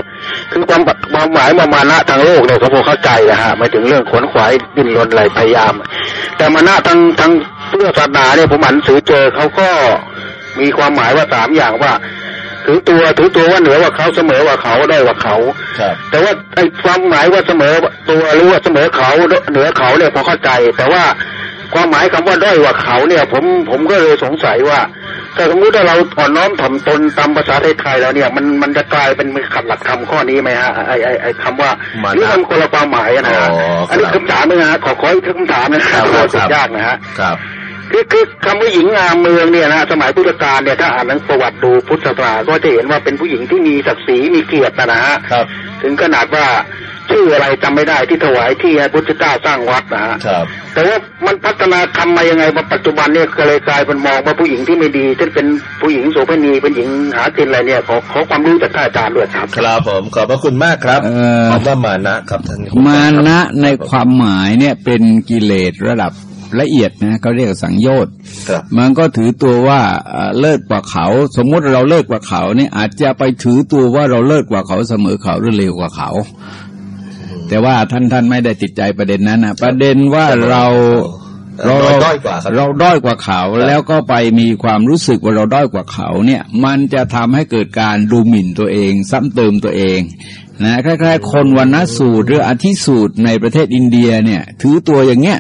คือความความหมายว่ามานะทางโลกเนี่ยเขาพอเข้าใจนะฮะหมายถึงเรื่องขวนขวายดิ้นรนอะไรพยายาม แต่มานะทางทางพุทธศาสนาเนี่ยผมอ่านหนังสือเจอเขาก็ มีความหมายว่าสามอย่างว่าถือตัวถือตัวว่าเหนือว่าเขาเสมอว่าเขาได้ว่าเขาครับแต่ว่าไอ้ความหมายว่าเสมอตัวหรือว่าเสมอเขาเหนือเขาเนี่ยพอเข้าใจ แต่ว่าความหมายคำว่าด้อยกว่าเขาเนี่ย ผมผมก็เลยสงสัยว่าถ้าสมมติว่าเราอ่อนน้อมถ่อมตนตามภาษาไทยๆแล้วเนี่ยมันมันจะกลายเป็นขัดหลักคำข้อนี้ไหมฮะไอ้ไอ้ไอ้คำว่ามานะนี่มันคนละความหมายนะฮะอ๋อครับอันนี้คำถามนะฮะขอขออีกคำถามนะครับเพราะว่าสุดยากนะฮะครับ คือคือคำว่าหญิงงามเมืองเนี่ยนะสมัยพุทธกาลเนี่ยถ้าอ่านหนังประวัติดูพุทธศาสนาก็จะเห็นว่าเป็นผู้หญิงที่มีศักดิ์ศรีมีเกียรตินะฮะครับถึงขนาดว่าชื่ออะไรจำไม่ได้ที่ถวายที่ให้พุทธเจ้าสร้างวัดนะฮะครับแต่ว่ามันพัฒนาคำมายังไงมาปัจจุบันเนี่ยก็เลยกลายเป็นมองว่าผู้หญิงที่ไม่ดีเช่นเป็นผู้หญิงโสเภณีเป็นหญิงหากินอะไรเนี่ยขอขอความรู้จากท่านอาจารย์ด้วยครับครับผมขอบพระคุณมากครับเอ่อคำว่ามานะครับท่านมานะในความหมายเนี่ยเป็นกิเลสระดับ ละเอียดนะเขาเรียกสังโยชน์ครับมันก็ถือตัวว่าเอ่อเลิศกว่าเขา สมมุติเราเลิศกว่าเขาเนี่ยอาจจะไปถือตัวว่าเราเลิศกว่าเขาเสมอเขาหรือเลวกว่าเขา แต่ว่าท่านท่านไม่ได้ติดใจประเด็นนั้นนะประเด็นว่าเราเราด้อยกว่าครับเราด้อยกว่าเขาครับแล้วก็ไปมีความรู้สึกว่าเราด้อยกว่าเขาเนี่ย มันจะทำให้เกิดการดูหมิ่นตัวเอง ซ้ำเติมตัวเอง นะคล้ายๆ คนวันนสูตรหรืออธิสูตรในประเทศอินเดียเนี่ย ถือตัวอย่างเงี้ย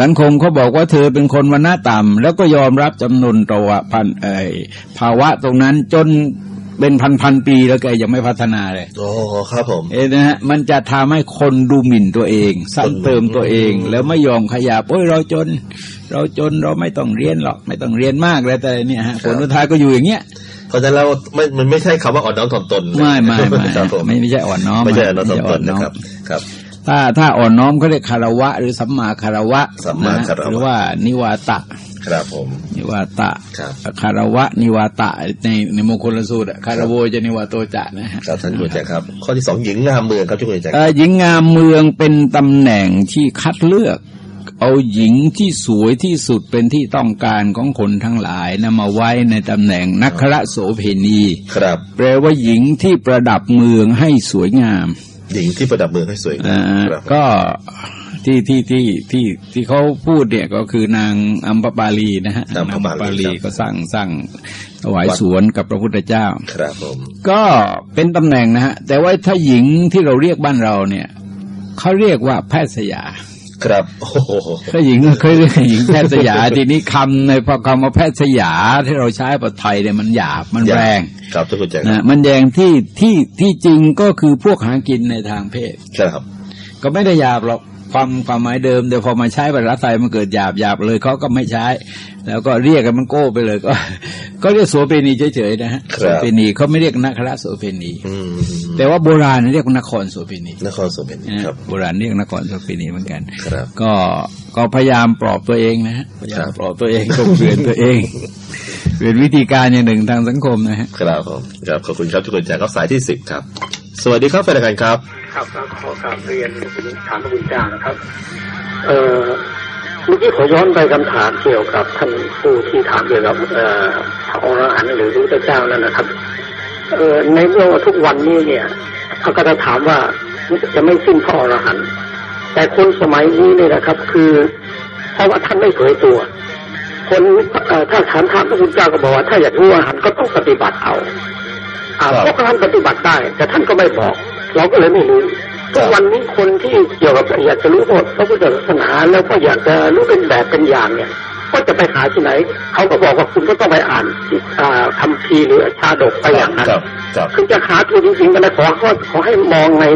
สังคมเขาบอกว่าเธอเป็นคนวันน้าต่ำแล้วก็ยอมรับจำนวนตวะพันเอ่ยภาวะตรงนั้นจนเป็นพันพันๆปีแล้วแกยังไม่พัฒนาเลย โอ้ครับผม เอ้นะฮะมันจะทำให้คนดูหมิ่นตัวเองซ้ำเติมตัวเอง แล้วไม่ยอมขยับโอ้ยเราจน เราจนเราไม่ต้องเรียนหรอก ไม่ต้องเรียนมากเลยแต่เนี่ยฮะผลสุดท้ายก็อยู่อย่างเงี้ย เพราะฉะนั้นแล้วไม่มันไม่ใช่คำว่าอ่อนน้อมถ่อมตน ไม่ไม่ไม่ครับผมไม่ไม่ใช่อ่อนน้อมไม่ใช่อ่อนน้อมถ่อมตนไม่นะใช่ครับครับถ้าถ้าอ่อนน้อมเขาเรียกคารวะ หรือสัมมาคารวะสัมมาคารวะนะฮะหรือว่านิวาตะ ครับผม นิวาตะครับคารวะ นิวาตะในในมงคลสูตรอะคารโวจะนิวาโตจะนะฮะครับท่านผู้แจ้งครับ ข้อที่สองหญิงงามเมืองครับทุกคนแจ้งเอ่อหญิงงามเมืองเป็นตำแหน่งที่คัดเลือก เอาหญิงที่สวยที่สุดเป็นที่ต้องการของคนทั้งหลายนำมาไว้ในตำแหน่งนักขระโสเพณีครับ แปลว่าหญิงที่ประดับเมืองให้สวยงาม หญิงที่ประดับเมืองให้สวยงาอ่ามครับก็ที่ที่ที่ที่ที่เขาพูดเนี่ยก็คือนางอัมพปาลีนะฮะนางอัมพปาลีครับก็สร้างสร้างถวายวัดสวนกับพระพุทธเจ้า ครับผมก็เป็นตำแหน่งนะฮะแต่ว่าถ้าหญิงที่เราเรียกบ้านเราเนี่ยเขาเรียกว่าแพทย์สยา ครับโอ้โหถ้าหญิงก็เคยเรียกหญิงแพทย์สยาทีนี้คำในพอคำว่าแพทย์สยาที่เราใช้ภาษาไทยเนี่ยมันหยาบมันแรงครับทุกคนแจ้งนะมันแรงที่ที่ที่จริงก็คือพวกหากินในทางเพศครับ ก็ไม่ได้หยาบหรอกความความหมายเดิมแต่พอมาใช้ภาษาไทยมันเกิดหยาบหยาบเลยเขาก็ไม่ใช้แล้วก็เรียกกันมันโก้ไปเลย ก็ ก็เรียกโสเภณีเฉยๆนะฮะครับโสเภณีเขาไม่เรียกนักคราโสเภณีอืมแต่ว่าโบราณเรียกว่านครโสเภณีนครสมเป็นนะฮะครับโบราณเรียกนครโสเภณีเหมือนกันครับ ก็ก็พยายามปลอบตัวเองนะฮะพยายามครับปลอบตัวเองกลมเกลื่อนตัวเองเป็นวิธีการอย่างหนึ่งทางสังคมนะฮะครับผมครับขอบคุณครับทุกคนแจ้งครับสายที่สิบครับ สวัสดีครับแฟนรายการครับ ครับครับขอกราบเรียนถามพระคุณเจ้านะครับ เอ่อเมื่อกี้ขอย้อนไปคำถามเกี่ยวกับท่านผู้ที่ถามเกี่ยวกับเอ่อพระอรหันต์หรือพระพุทธเจ้านั่นนะครับเอ่อในเมื่อว่าทุกวันนี้เนี่ยเขาก็จะถามว่าจะไม่สิ้นพระอรหันต์แต่คนสมัยนี้เนี่ยนะครับ คือเพราะว่าท่านไม่เผยตัว คนเอ่อถ้าถามถามพระคุณเจ้าก็บอกว่าถ้าอยากรู้อรหันต์ก็ต้องปฏิบัติเอาอ่าครับเพราะท่านปฏิบัติได้ แต่ท่านก็ไม่บอก เราก็เลยไม่รู้ ก็วันนี้คนที่เกี่ยวกับอยากจะรู้พระพุทธศาสนาแล้วก็อยากจะรู้เป็นแบบเป็นอย่างเนี่ยก็จะไปหาที่ไหน เขาก็บอกว่าคุณก็ต้องไปอ่านอ่าคำพีร์หรือชาดกไปอย่างนั้นครับครับคือจะหาตัวจริงๆกันนะขอขอขอให้มองใน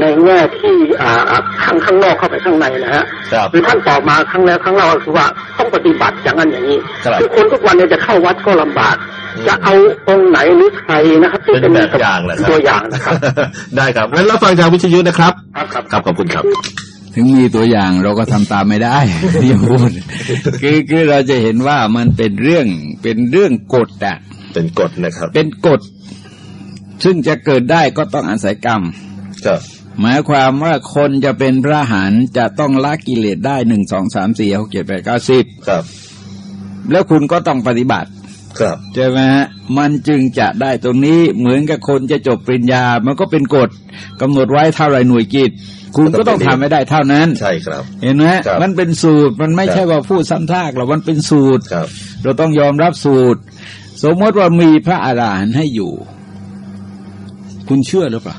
ในแง่ที่อ่าอ่าข้างข้างนอกเข้าไปข้างในนะฮะครับคือท่านตอบมาครั้งแล้วครั้งเล่าก็คือว่าต้องปฏิบัติอย่างนั้นอย่างนี้ครับคือคนทุกวันเนี่ยจะเข้าวัดก็ลำบากอืม จะเอาองค์ไหนหรือใครนะครับที่เป็นแบบอย่างแหละครับตัวอย่างนะครับ ได้ครับงั้นเราฟังทางวิทยุนะครับครับ ครับครับขอบคุณครับถึงมีตัวอย่างเราก็ทำตามไม่ได้ที่พูดคือคือเราจะเห็นว่ามันเป็นเรื่องเป็นเรื่องกฎอะเป็นกฎนะครับ เป็นกฎ ซึ่งจะเกิดได้ก็ต้องอาศัยกรรมครับหมายความว่าคนจะเป็นพระอรหันต์จะต้องละกิเลสได้หนึ่งสองสามสี่หกเจ็ดแปดเก้าสิบครับ แล้วคุณก็ต้องปฏิบัติ ครับใช่ไหมฮะมันจึงจะได้ตรงนี้เหมือนกับคนจะจบปริญญา มันก็เป็นกฎกำหนดไว้เท่าไรหน่วยกิจ คุณก็ต้องทำให้ได้เท่านั้น ใช่ครับ เห็นไหมครับมันเป็นสูตรมันไม่ครับใช่ว่าพูดซ้ำซากหรอกมันเป็นสูตรครับเราต้องยอมรับสูตร สมมติว่ามีพระอาหารหันต์ให้อยู่ คุณเชื่อหรือเปล่า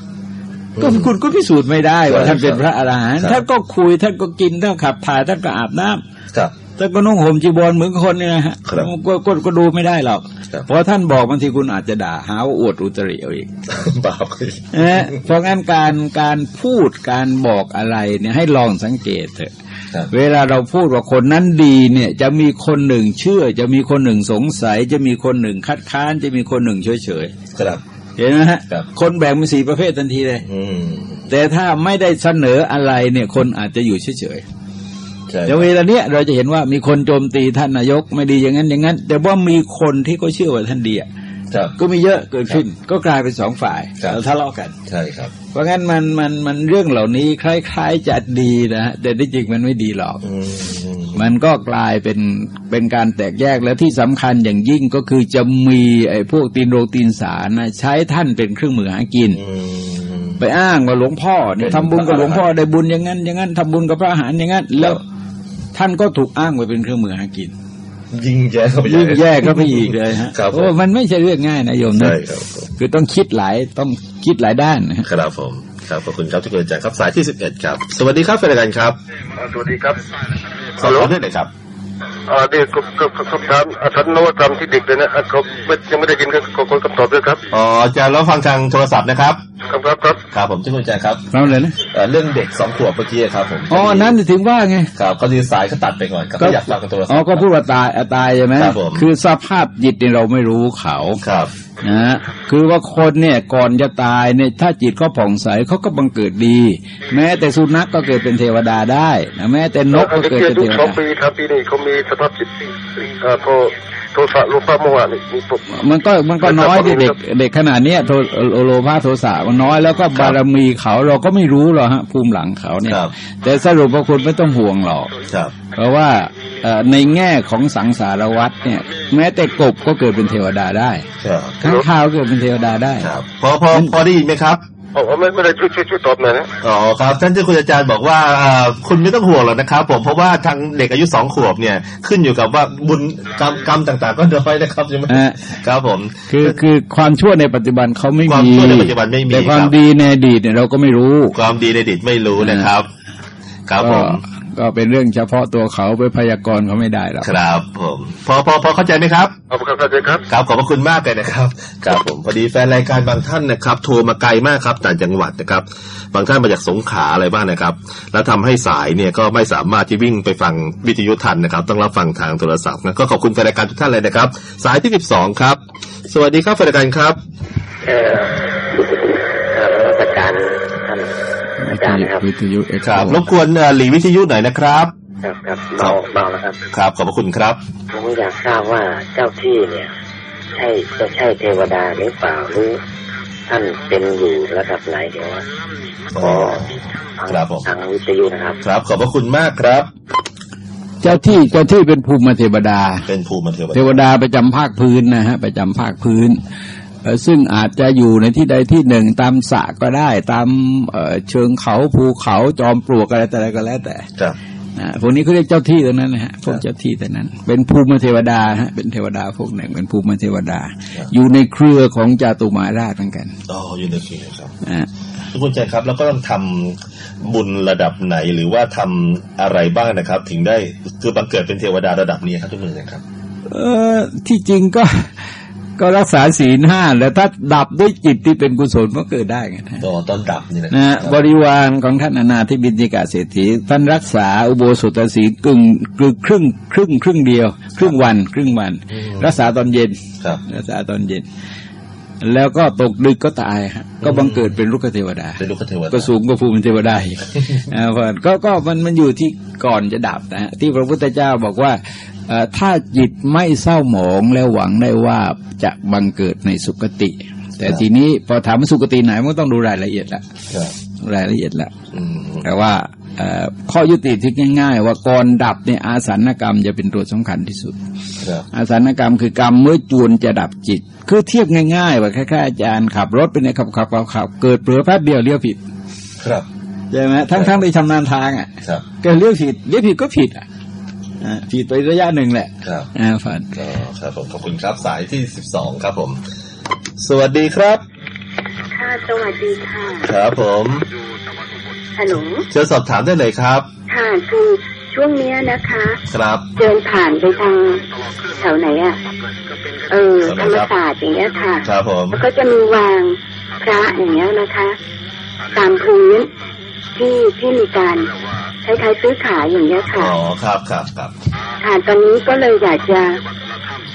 ก็คุณก็พิสูจน์ไม่ได้ว่าใช่ท่านเป็นครับพระอาหารหันต์ครับท่านก็คุยท่านก็กินท่านขับถ่ายท่านก็อาบน้ำ ครับท่านก็นุ่งห่มจีบอลเหมือนคนเนี่ยนะฮะครับก็ก็ก็ดูไม่ได้หรอกครับเพราะท่านบอกบางทีคุณอาจจะด่าหาว่าอวดอุตริเอาเองเปล่านะฮะเพราะงั้นการการพูดการบอกอะไรเนี่ยให้ลองสังเกตเถอะครับเวลาเราพูดว่าคนนั้นดีเนี่ยจะมีคนหนึ่งเชื่อ จะมีคนหนึ่งสงสัย จะมีคนหนึ่งคัดค้าน จะมีคนหนึ่งเฉยเฉยครับๆเห็นไหมฮะครับคนแบ่งเป็นสี่ประเภททันทีเลยอืมแต่ถ้าไม่ได้เสนออะไรเนี่ยคนอาจจะอยู่เฉยเฉย ใช่ๆแต่เวลาเนี้ยเราจะเห็นว่ามีคนโจมตีท่านนายกไม่ดีอย่างนั้นอย่างนั้น แต่ว่ามีคนที่ก็เชื่อว่าท่านดีอะครับก็มีเยอะเกิดขึ้น ก็กลายเป็นสองฝ่ายครับแล้วทะเลาะกันใช่ครับ เพราะงั้นมันมันมันเรื่องเหล่านี้คล้ายๆจะดีนะฮะแต่ที่จริงมันไม่ดีหรอกอืมอืมมันก็กลายเป็นเป็นการแตกแยกและที่สำคัญอย่างยิ่งก็คือจะมีไอ้พวกตีนโรตีนสารนะใช้ท่านเป็นเครื่องมือหากินอืมไปอ้างว่าหลวงพ่อเนี่ยเป็นทำบุญกับหลวงพ่อพระอรหันต์ได้บุญอย่างนั้นอย่างนั้นทำบุญกับพระอาหารอย่างนั้นแล้ว ท่านก็ถูกอ้างไว้เป็นเครื่องมือหากิน ยิ่งแย่เข้าไปใหญ่ยิ่งแย่ก็ไปอีกเลยฮะครับผมโอ้มันไม่ใช่เรื่องง่ายนะโยมนะใช่ครับผมคือต้องคิดหลายต้องคิดหลายด้านนะฮะครับผมครับขอบคุณครับที่คุณอาจารย์ครับสายที่สิบเอ็ดครับ สวัสดีครับแฟนรายการครับ สวัสดีครับสอบถามได้เลยครับ อ่าเด็กก็ก็ก็คำถามอาจารย์นวัตกรรมที่เด็กเลยนะอะเขาไม่ยังไม่ได้ยินก็ขอขอคำตอบด้วยครับอ๋ออาจารย์รับฟังทางโทรศัพท์นะครับครับครับครับครับผมที่คุณอาจารย์ครับเราเลยนะเอ่อเรื่องเด็กสองขวบเมื่อกี้ครับผมอ๋อนั้นถึงว่าไงครับเขาดีสายเขาตัดไปก่อนครับเขาอยากฟังทางโทรศัพท์อ๋อก็พูดว่าตายอะตายใช่ไหมครับผมคือสภาพจิตเนี่ยเราไม่รู้เขาครับนะฮะคือว่าคนเนี่ยก่อนจะตายเนี่ยถ้าจิตเขาผ่องใสเขาก็บังเกิดดี แม้แต่สุนัขก็เกิดเป็นเทวดาได้นะแม้แต่นกก็เกิดเป็นทุเทกวสองดาปีครับปีนี้เขามีสภาพจิตเอ่อโทโทสะรูปะโมหะนี่มีปกมันก็มันก็น้อยที่เด็กเด็กขนาดเนี้ยโทโลภะโทสะมันน้อยแล้วก็บารมีเขาเราก็ไม่รู้หรอกฮะภูมิหลังเขาเนี่ยครับแต่สรุปว่าคุณไม่ต้องห่วงหรอกครับเพราะว่าเอ่อในแง่ของสังสารวัฏเนี่ย แม้แต่กบก็เกิดเป็นเทวดาได้ครับข้างคาวเกิดเป็นเทวดาได้ครับพอพอพอได้ยินไหมครับ อ๋อไม่ไม่ได้ช่วยช่วยช่วยตอบหน่อยนะอ๋อครับท่านที่คุณอาจารย์บอกว่าอ่าคุณไม่ต้องห่วงหรอกนะครับ ผมเพราะว่าทางเด็กอายุสองขวบเนี่ยขึ้นอยู่กับว่าบุญกรรมกรรมต่าง ๆ ก็น้อยนะครับใช่ไหมฮะครับผมคือคือความชั่วในปัจจุบันเขาไม่ความมีชั่วในปัจจุบันไม่มีแต่ความครับดีในอดีตเนี่ยเราก็ไม่รู้ ความดีในอดิตไม่รู้นะครับครับผก็ม ก็เป็นเรื่องเฉพาะตัวเขาไปพยากรณ์เขาไม่ได้หรอกครับผมพอพอพอเข้าใจไหมครับขอบคุณครับอาจารย์ครับครับขอบพระคุณมากเลยนะครับครับผมพอดีแฟนรายการบางท่านนะครับ โทรมาไกลมากครับต่างจังหวัดนะครับ บางท่านมาจากสงขลาอะไรบ้างนะครับ แล้วทำให้สายเนี่ยก็ไม่สามารถที่วิ่งไปฟังวิทยุทันนะครับ ต้องรับฟังทางโทรศัพท์นะก็ขอบคุณแฟนรายการทุกท่านเลยนะครับ สายที่สิบสองครับ สวัสดีครับแฟนรายการครับ อาจารย์นะครับวิทยุเอ็กครับรบกวนเอ่อหลีวิทยุหน่อยนะครับ ครับครับเบาเบานะครับ ครับขอบพระคุณครับผมอยากทราบว่าเจ้าที่เนี่ย ใช่จะใช่เทวดาหรือเปล่าหรือท่านเป็นอยู่ระดับไหนเดี๋ยวขอทางครับผมทางวิทยุนะครับ ครับขอบพระคุณมากครับ เจ้าที่เจ้าที่เป็นภูมิเทวดา เป็นภูมิเทวเทดาวดาประจำภาคพื้นนะฮะประจำภาคพื้นเอ่อ ซึ่งอาจจะอยู่ในที่ใดที่หนึ่งตามสระก็ได้ ตามเอ่อเชิงเขาภูเขาจอมปลวกอะไรแต่อะไรก็แล้วแต่ครับอ่าพวกนี้เขาเรียกเจ้าที่ตรงนั้นนะฮะพวกเจ้าที่แต่นั้น เป็นภูมิเทวดาฮะเป็นเทวดาพวกหนึ่งเป็นภูมิเทวดา อยู่ในเครือของจาตุมาราชเหมือนกันอ๋ออยู่ในเขตครับอ่าทุกคนใจครับ แล้วก็ต้องทำบุญระดับไหนหรือว่าทำอะไรบ้างนะครับ ถึงได้คือบังเกิดเป็นเทวดาระดับนี้ครับทุกคนใจครับ เออที่จริงก็ ก็รักษาศีลห้าแล้วถ้าดับด้วยจิตที่เป็นกุศลก็เกิดได้ไงนะต่อตอนดับนี่นะนะฮะบริวารของท่านอนาธิบินติกาเศรษฐีท่านรักษาอุโบสถศีลกึ่งกึ่งครึ่งครึ่งครึ่งเดียว ครึ่งวัน ครึ่งวัน รักษาตอนเย็นครับรักษาตอนเย็น แล้วก็ตกดึกก็ตายฮะก็บังเกิดเป็นลูกเทวดาเป็นลูกเทวดาก็สูงกว่าภูมิเทวดาอีกอ่าเพราะก็ก็มันมันอยู่ที่ก่อนจะดับนะฮะที่พระพุทธเจ้าบอกว่าเอ่อ ถ้าจิตไม่เศร้าหมองแล้วหวังได้ว่าจะบังเกิดในสุคติ แต่ทีนี้พอถามว่าสุคติไหนมันก็ต้องดูรายละเอียดละครับรายละเอียดละอืมแต่ว่าเอ่อข้อยุติที่ง่าย ๆ ว่าก่อนดับเนี่ยอาสันกรรมจะเป็นตัวสำคัญที่สุดครับอาสันกรรมคือกรรมเมื่อจวนจะดับจิต คือเทียบง่ายๆ ว่าคล้ายๆอาจารย์ขับรถไปในยขับขับขับขับเกิดเผลอแป๊บเดียวเลี้ยวผิด ครับใช่ไหมทั้งทั้งที่ชำนาญทางอะครับก็เลี้ยวผิดเลี้ยวผิดก็ผิดอะ อ่าผิดไประยะหนึ่งแหละครับอ่าฝันก็ครับผมขอบคุณครับสายที่สิบสองครับผม สวัสดีครับค่ะสวัสดีค่ะ ครับผมฮัลโหลเชิญสอบถามได้เลยครับค่ะคือช่วงเนี้ยนะคะ ครับเดินผ่านไปทางแถวไหนอะเออแถธรวรไหนมครับศาสตร์อย่างเงี้ยค่ะ ครับผมแล้วก็จะมีวางพระอย่างเงี้ยนะคะ ตามพื้น ที่ที่มีการใช้ใช้ซื้อขายอย่างเงี้ยอ๋ค่ะอครับครับครับค่ะตอนนี้ก็เลยอยากจะ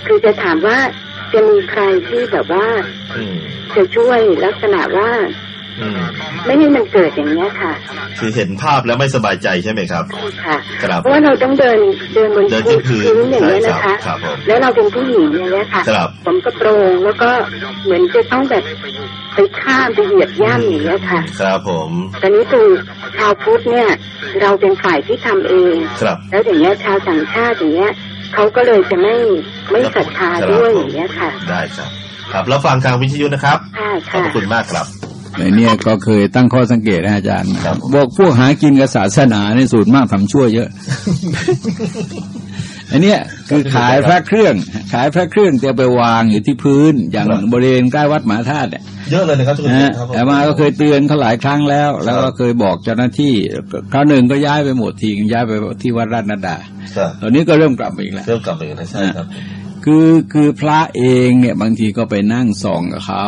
คือจะถามว่าจะมีใครที่แบบว่าอืมจะช่วยลักษณะว่าอืม ไม่ให้มันเกิดอย่างเงี้ยค่ะ คือเห็นภาพแล้วไม่สบายใจใช่ไหมครับค่ะครับเพราะว่าเราต้องเดินเดินบนเดินที่พื้นพื้นอย่างเงี้ยนะใช่ครัคะบครับผมแล้วเราเป็นผู้หญิงอย่างเงี้ยค่ะครับผมกระโปรงแล้วก็เหมือนจะต้องแบบไปข้ามไปเหยียบย่ำอย่างเงี้ยค่ะ ครับผมตอนนี้คือชาวพุทธเนี่ย เราเป็นฝ่ายที่ทำเองครับแล้วอย่างเงี้ยชาวต่างชาติอย่างเงี้ยเขาก็เลยจะไม่ไม่ศรัทธาด้วยอย่างเงี้ยค่ะ ได้ครับ ครับแล้วฟังทางวิทยุนะครับค่ะขอบค่ะคุณมากครับ ในเนี่ยก็เคยตั้งข้อสังเกตนะอาจารย์ครับบอกพวกหากินกับศาสนาในสูตรมากทำชั่วเยอะอันเนี้ยคือขายพระเครื่อง ขายพระเครื่องแต่เอาไปวางอยู่ที่พื้น อย่างครับบริเวณใกล้วัดหมหาธาตุเนี่ยเยอะเลยนะครับทุกคนนะฮะครับผมแต่มาก็เคยเตือนเขาหลายครั้งแล้ว แล้วก็เคยบอกเจ้าหน้าที่คราวหนึ่งก็ย้ายไปหมดทีย้ายไปที่วัดราชนาดาครับตอนนี้ก็เริ่มกลับมาอีกแล้วเริ่มกลับไปกันนะใช่ครับ คือคือพระเองเนี่ยบางทีก็ไปนั่งส่องกับเขา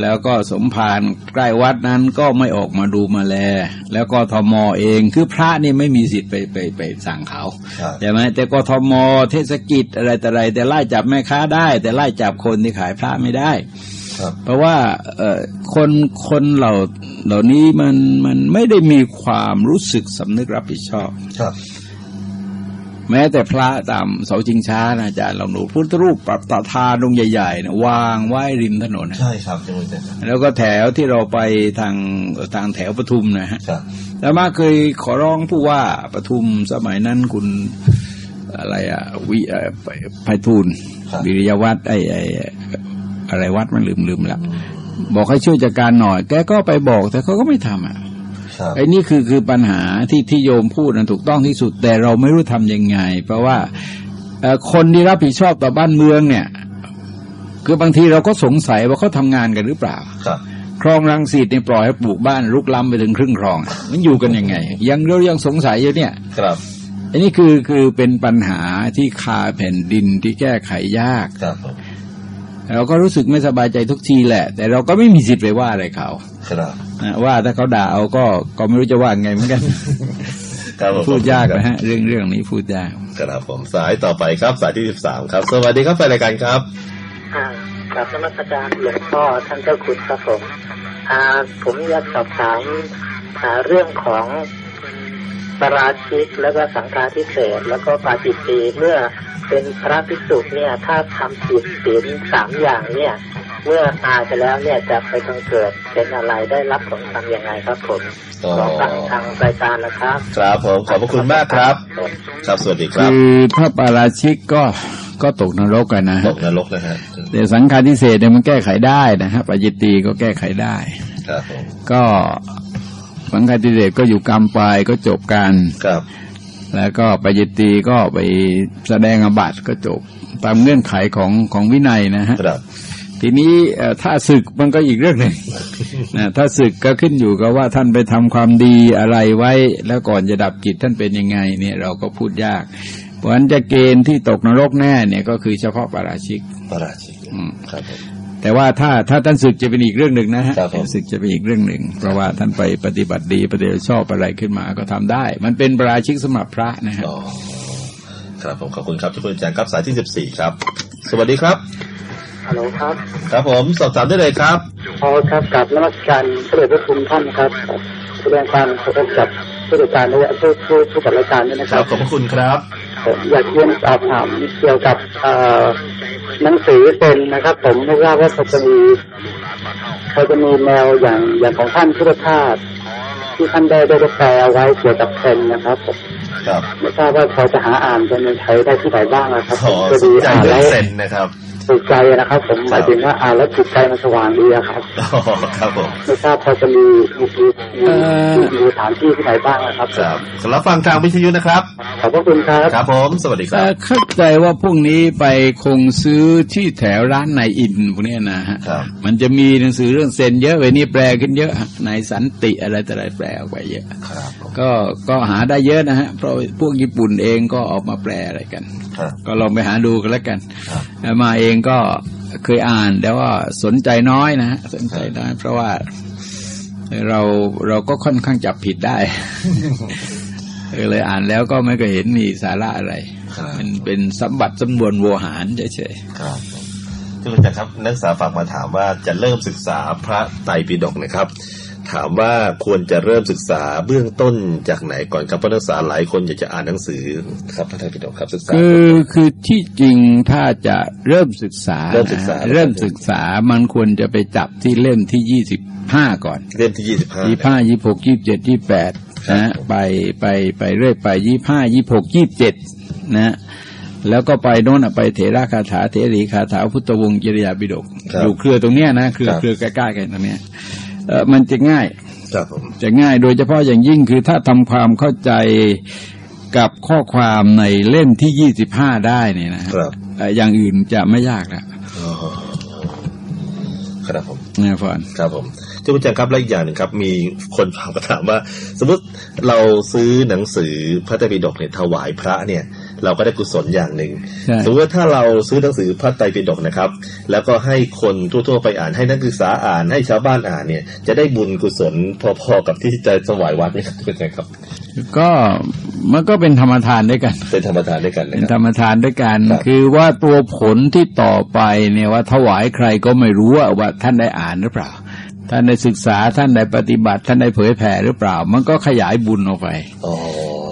แล้วก็สมภารใกล้วัดนั้นก็ไม่ออกมาดูมาแล แล้วก็ทมเองคือพระนี่ไม่มีสิทธิ์ไปไปไปสั่งเขาครับใช่ไหมแต่กทมเทศกิจอะไรแต่อะไรแต่ไล่จับแม่ค้าได้ แต่ไล่จับคนที่ขายพระไม่ได้ครับเพราะว่าเอ่อคนคนเหล่าเหล่านี้มันมันไม่ได้มีความรู้สึกสำนึกรับผิดชอบครับ แม้แต่พระตามเสาชิงช้านะอาจารย์ลองดูพุทธรูปปรับตาทานองค์ใหญ่ๆนะวางไว้ริมถนนนะใช่ครับทุกคนครับแล้วก็แถวที่เราไปทางทางแถวปทุมนะฮะครับแล้วมาเคยขอร้องผู้ว่าปทุมสมัยนั้นคุณอะไรอะวิเอ่อไปไพฑูรย์ครับวิริยวัฒน์ไอ้ไอ้อะไรวัดมันลืมลืมละบอกให้ช่วยจัดการหน่อย แกก็ไปบอกแต่เขาก็ไม่ทำอะครับ ไอ้นี่คือคือปัญหาที่ที่โยมพูดนั้นถูกต้องที่สุด แต่เราไม่รู้ทำยังไง เพราะว่าเอ่อคนที่รับผิดชอบต่อบ้านเมืองเนี่ย คือบางทีเราก็สงสัยว่าเขาทำงานกันหรือเปล่าครับคลองรังสิตเนี่ยปล่อยให้ปลูกบ้านลุกล้ำไปถึงครึ่งคลอง มันอยู่กันยังไง ยังเรายังสงสัยอยู่เนี่ยครับอันนี้คือคือเป็นปัญหาที่คาแผ่นดินที่แก้ไขยากครับผม เราก็รู้สึกไม่สบายใจทุกทีแหละ แต่เราก็ไม่มีสิทธิ์ไปว่าอะไรเขาครับนะว่าถ้าเขาด่าเอาก็ก็ไม่รู้จะว่าไงเหมือนกันครับผมพูดยากนะฮะเรื่องเรื่องนี้พูดยากครับผมสายต่อไปครับสายที่สิบสามครับ สวัสดีครับไปรายการครับอ่ากับนมัสการหลวงพ่อท่านเจ้าคุณครับผมอ่าผมอยากสอบถามอ่าเรื่องของ ปาราชิกแล้วก็สังฆาทิเศษแล้วก็ปาจิตตีเมื่อเป็นพระภิกษุเนี่ยถ้าทำผิดศีลสามอย่างเนี่ยเมื่อตายไปแล้วเนี่ยจะไปบังเกิดเป็นอะไรได้รับผลกรรมยังไงครับผมอ๋อขอฟังทางรายการนะครับ ครับผมขอบพระคุณมากครับ ครับสวัสดีคคืรับอถ้าปาราชิกก็ก็ตกนรกกันนะตฮะกนรกนะฮะแต่สังฆาทิเศษเนี่ยมันแก้ไขได้นะฮะปาจิตตีก็แก้ไขได้ ครับผมก็ สังฆาทิเศษก็อยู่กรรมไปก็จบกันครับแล้วก็ปยิตีก็ไปแสดงอบัตก็จบ ตามเงื่อนไขของของวินัยนะฮะครับทีนี้เอ่อถ้าศึกมันก็อีกเรื่องหนึ่งนะถ้าศึกก็ขึ้นอยู่กับว่าท่านไปทำความดีอะไรไว้ แล้วก่อนจะดับจิตท่านเป็นยังไงเนี่ยเราก็พูดยาก เพราะฉะนั้นจะเกณฑ์ที่ตกนรกแน่เนี่ยก็คือเฉพาะปาราชิกประราชิกอืมครับผม แต่ว่าถ้าถ้าท่านศึกจะเป็นอีกเรื่องหนึ่งนะฮะครับผมศึกจะเป็นอีกเรื่องหนึ่ง เพราะว่าท่านไปปฏิบัติดีปฏิบัติชอบอะไรขึ้นมาก็ทำได้ มันเป็นปาราชิกสำหรับพระนะฮะอ๋อครับผมขอบคุณครับที่คุณอาจารย์ครับสายที่สิบสี่ครับ สวัสดีครับฮัลโหลครับ ครับผมสอบถามได้เลยครับพอครับกับนมัสการพระเดชพระคุณท่านครับแสดงความเคารพกับผู้จัดการและผู้ผู้ผู้จัดรายการด้วยนะคครัรับบขอบพระคุณครับผม อยากเรียนสอบถามเกี่ยวกับเอ่อหนังสือเป็นนะครับ ผมไม่ทราบว่าเขาจะมีเขาจะมีแนวอย่างอย่างของท่านพุทธทาสที่ท่านได้ได้แปลเอาไว้เกี่ยวกับเพนนะครับผมครับไม่ทราบว่าเขาจะหาอ่านเป็นไทยได้ที่ไหนบ้างนะครับขอก็สดีนใจอ่านเรื่แล้องวเซนนะครับ ถูกใจนะครับ ผมหมายถึงว่าอ่านแล้วจิตใจมันสว่างดีอะครับอ๋อครับผมไม่ทราบพอจะมีมีมีมีมีสถานที่ที่ไหนบ้างนะครับครับรับฟังทางวิทยุนะครับ ขอบพระคุณครับครับผมสวัสดีคเอ่รับอเข้าใจว่าพวกนี้ไปคงซื้อที่แถวร้านนายอินพวกเนี้ยนะฮะครับมันจะมีหนังสือเรื่องเซนเยอะเวยนี่แปลขึ้นเยอะนายสันติอะไรแต่อะไรแปลออกไปเยอะครับผมก็ก็หาได้เยอะนะฮะเพราะพวกญี่ปุ่นเองก็ออกมาแปลอะไรกันครับก็ลองไปหาดูกันแล้วกันครับแล้วมาเองก็เคยอ่านแต่ว่าสนใจน้อยนะฮะสนใจน้อยเพราะว่าเราเราก็ค่อนข้างจับผิดได้เออเลยอ่านแล้วก็ไม่เคยเห็นมีสาระอะไรครับเป็นเป็นสมบัติสมบวนโวหารเฉยครับที่คุณอาจารย์ครับนักศึกษาฝากมาถามว่าจะเริ่มศึกษาพระไตรปิฎกนะครับ ถามว่าควรจะเริ่มศึกษาเบื้องต้นจากไหนก่อนครับเพราะนักศึกษาหลายคนอยากจะอ่านหนังสือครับพระไตรปิฎกครับศึกษาๆคือคือที่จริงถ้าจะเริ่มศึกษา เริ่มศึกษานะฮะเริ่มศึกษามันควรจะไปจับที่เล่มที่ยี่สิบห้าก่อน เล่มที่ยี่สิบห้ายี่ห้ายี่หกยี่เจ็ดยี่แปดครับนะไปไปไปเรื่อยไปยี่ห้ายี่หกยี่เจ็ดนะแล้วก็ไปโน่นอะไปเถระคาถาเถรีคาถาพุทธวงศ์จริยาบิดกครับอยู่เครือตรงเนี้ยนะเครือครับเครือใกล้ๆกันตรงเนี้ยเออ มันจะง่ายครับผมจะง่ายโดยเฉพาะอย่างยิ่งคือถ้าทำความเข้าใจกับข้อความในเล่มที่ยี่สิบห้าได้เนี่ยนะฮะครับเอ่ออย่างอื่นจะไม่ยากแล้วอ๋อครับผมนะฟอนครับผมที่คุณอาจารย์ครับและอีกอย่างหนึ่งครับ มีคนฝากมาถามว่า สมมติเราซื้อหนังสือพระไตรปิฎกเนี่ยถวายพระเนี่ย เราก็ได้กุศลอย่างหนึ่งใช่สมมติว่าถ้าเราซื้อหนังสือพระไตรปิฎกนะครับ แล้วก็ให้คนทั่วๆไปอ่านให้นักศึกษาอ่านให้ชาวบ้านอ่านเนี่ย จะได้บุญกุศลพอๆกับที่จะถวายวัดไหมครับคุณอาจารย์ครับ ก็มันก็เป็นธรรมทานด้วยกัน เป็นธรรมทานด้วยกันนะเป็นคธรรับรมทานด้วยกันครับคือว่าตัวผลที่ต่อไปเนี่ยว่าถวายใครก็ไม่รู้ว่าว่าท่านได้อ่านหรือเปล่าท่านได้ศึกษาท่านได้ปฏิบัติ ท่านได้เผยแผ่หรือเปล่า มันก็ขยายบุญออกไปอ๋อ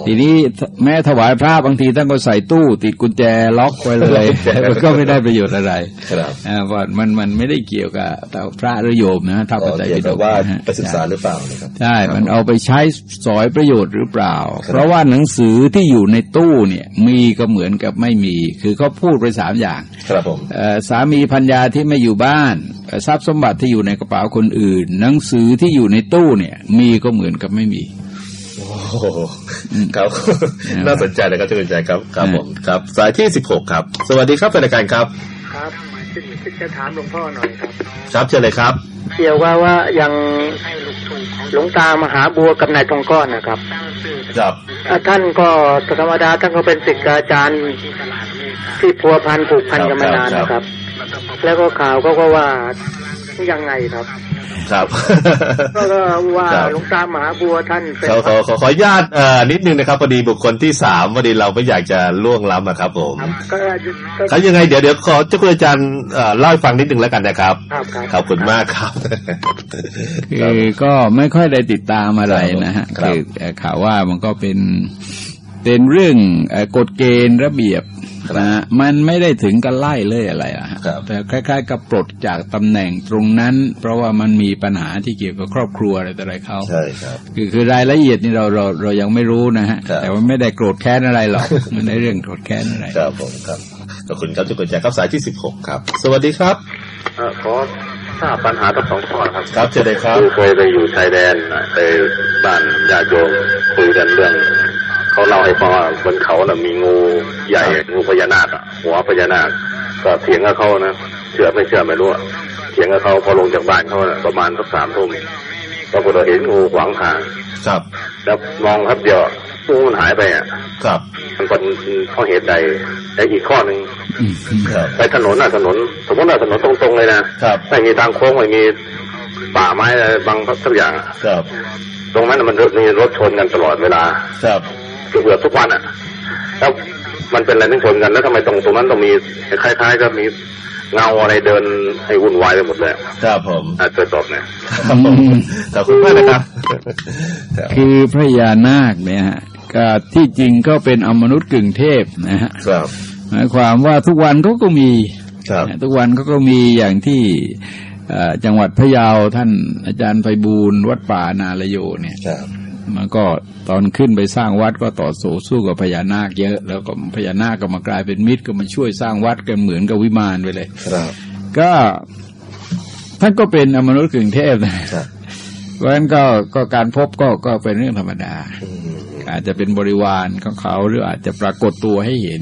ทีนี้แม้ถวายพระบางทีท่านก็ใส่ตู้ ติดกุญแจล็อกไว้เลยมันก็ไม่ได้ประโยชน์อะไรครับอ่าว่ามันมันไม่ได้เกี่ยวกับพระหรือโยมนะถ้าอ๋ปัอจจัยเกี่ยวกับว่านะฮะไปศึกษาหรือเปล่านะครับใช่มันเอาไปใช้สอยประโยชน์หรือเปล่าครับเพราะว่าหนังสือที่อยู่ในตู้เนี่ยมีก็เหมือนกับไม่มี คือเขาพูดไปสามอย่างครับผมเอ่อสามีพัญญาที่ไม่อยู่บ้านเอ่อทรัพย์สมบัติที่อยู่ในกระเป๋าคนอื่น หนังสือที่อยู่ในตู้เนี่ย มีก็เหมือนกับไม่มีโอ้โห ครับน่าสนใจนะครับที่คุณอาจารย์ครับครับผมครับ สายที่สิบหกครับ สวัสดีครับเป็นรายการครับ ครับจะถามหลวงพ่อหน่อยครับ ครับเชิญเลยครับ เกี่ยวว่าว่ายังหลวงตามหาบัวกับนายทองก้อนนะครับครับอ่าท่านก็ธรรมดาท่านก็เป็นศิษย์อาจารย์ที่พัวพันผูกพันกันมานานนะครับ แล้วก็ข่าวก็ก็ว่า ยังไงครับ ครับก็ว่าครับหลวงตามหาบัวท่านเป็นขอขอขอขออนุญาตเอ่อนิดนึงนะครับพอดีบุคคลที่สามพอดีเราไม่อยากจะล่วงล้ำนะครับผมครับก็ก็ครับยังไงเดี๋ยวเดี๋ยวขอเจ้าคุณอาจารย์เอ่อเล่าให้ฟังนิดนึงแล้วกันนะครับครับครับขอบคุณมากครับคือก็ไม่ค่อยได้ติดตามอะไรนะฮะครับคือเอ่อข่าวว่ามันก็เป็นเป็นเรื่องเอ่อกฎเกณฑ์ระเบียบครับ นะฮะมันไม่ได้ถึงกับไล่เลยอะไรอะฮะครับแต่คล้ายๆ กับปลดจากตำแหน่งตรงนั้น เพราะว่ามันมีปัญหาที่เกี่ยวกับครอบครัวอะไรต่ออะไรเขาใช่ครับคือคือรายละเอียดนี่เราเราเรายังไม่รู้นะฮะครับแต่ว่าไม่ได้โกรธแค้นอะไรหรอกมันในเรื่องโกรธแค้นอะไรครับผมครับขอบคุณครับเจ้าคุณอาจารย์ครับสายที่สิบหกครับ สวัสดีครับเอ่อขอทราบปัญหาทั้งสองข้อครับครับเชิญเลยครับคือเคยไปอยู่ชายแดนน่ะไปบ้านญาติโยมคุยกันเรื่อง เขเขาเล่าให้ฟังว่าบนเขาน่ะมีงูใหญ่งูพญานาคอะหัวพญานาคก็เถียงกับเขานะเชื่อไม่เชื่อไม่รู้อะเถียงกับเขาพอลงจากบ้านเขาน่ะประมาณสักสามทุ่มปรากฏว่าเห็นงูขวางทางครับแล้วมองครับเดียวงูมันหายไปอะครับมันเป็นเพราะเหตุใดและอีกข้อหนึ่งครับไปถนนน่ะถนน สมมติว่าถนนตรงๆเลยนะครับไม่มีทางโค้งไม่มีป่าไม้อะไรบางสักอย่างอะครับ ตรงนั้นนะมันมีรถชนกันตลอดเวลา ครับ เกือบๆทุกวันอะแล้วมันเป็นอะไรที่ชนกันแล้วทำไมตรงตรงนั้นต้องมีคล้าย ๆกับมีเงาอะไรเดินให้วุ่นวายไปหมดเลยครับผมอาจจะตอบเนี่ยครับผมขอบคุณมากนะครับครับ คือพระยานาคเนี่ยฮะก็ที่จริงก็เป็นอมนุษย์กึ่งเทพนะฮะครับหมายความว่าทุกวันเขาก็มีครับทุกวันเขาก็มีอย่างที่เอ่อจังหวัดพะเยาท่านอาจารย์ไพบูลย์วัดป่านาลโยเนี่ยครับ มันก็ตอนขึ้นไปสร้างวัดก็ต่อสู้สู้กับพญานาคเยอะ แล้วก็พญานาคก็มากลายเป็นมิตรก็มาช่วยสร้างวัดกันเหมือนกับวิมานไปเลย ครับ ก็ท่านก็เป็นอมนุษย์กึ่งเทพนะครับเพราะฉะนั้นก็ก็การพบก็ก็เป็นเรื่องธรรมดาอืมอาจจะเป็นบริวารของเขาหรืออาจจะปรากฏตัวให้เห็น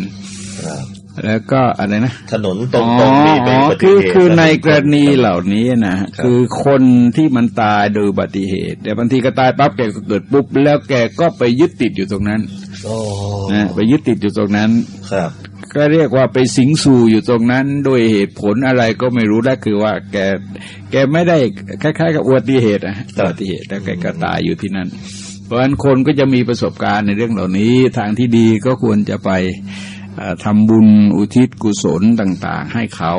ครับ แล้วก็อะไรนะ ถนนตรงอ๋ตรงอมีเป็นอ๋ออุบัติคือเหตุคือในและกรณีเหล่านี้นะฮะครับคือคนที่มันตายโดยอุบัติเหตุแต่บางทีก็ตายปั๊บแกก็เกิดปุ๊บแล้วแกก็ไปยึดติดอยู่ตรงนั้นโอ้นะไปยึดติดอยู่ตรงนั้น ครับ ก็เรียกว่าไปสิงสู่อยู่ตรงนั้น โดยเหตุผลอะไรก็ไม่รู้และคือว่า แก แกไม่ได้คล้ายๆ กับอุบัติเหตุนะอุบัติเหตุแล้วแกก็ตายอยู่ที่นั่น เพราะฉะนั้นคนก็จะมีประสบการณ์ในเรื่องเหล่านี้ทางที่ดีก็ควรจะไปเอ่อ ทำบุญอุทิศกุศลต่าง ๆ ให้เขา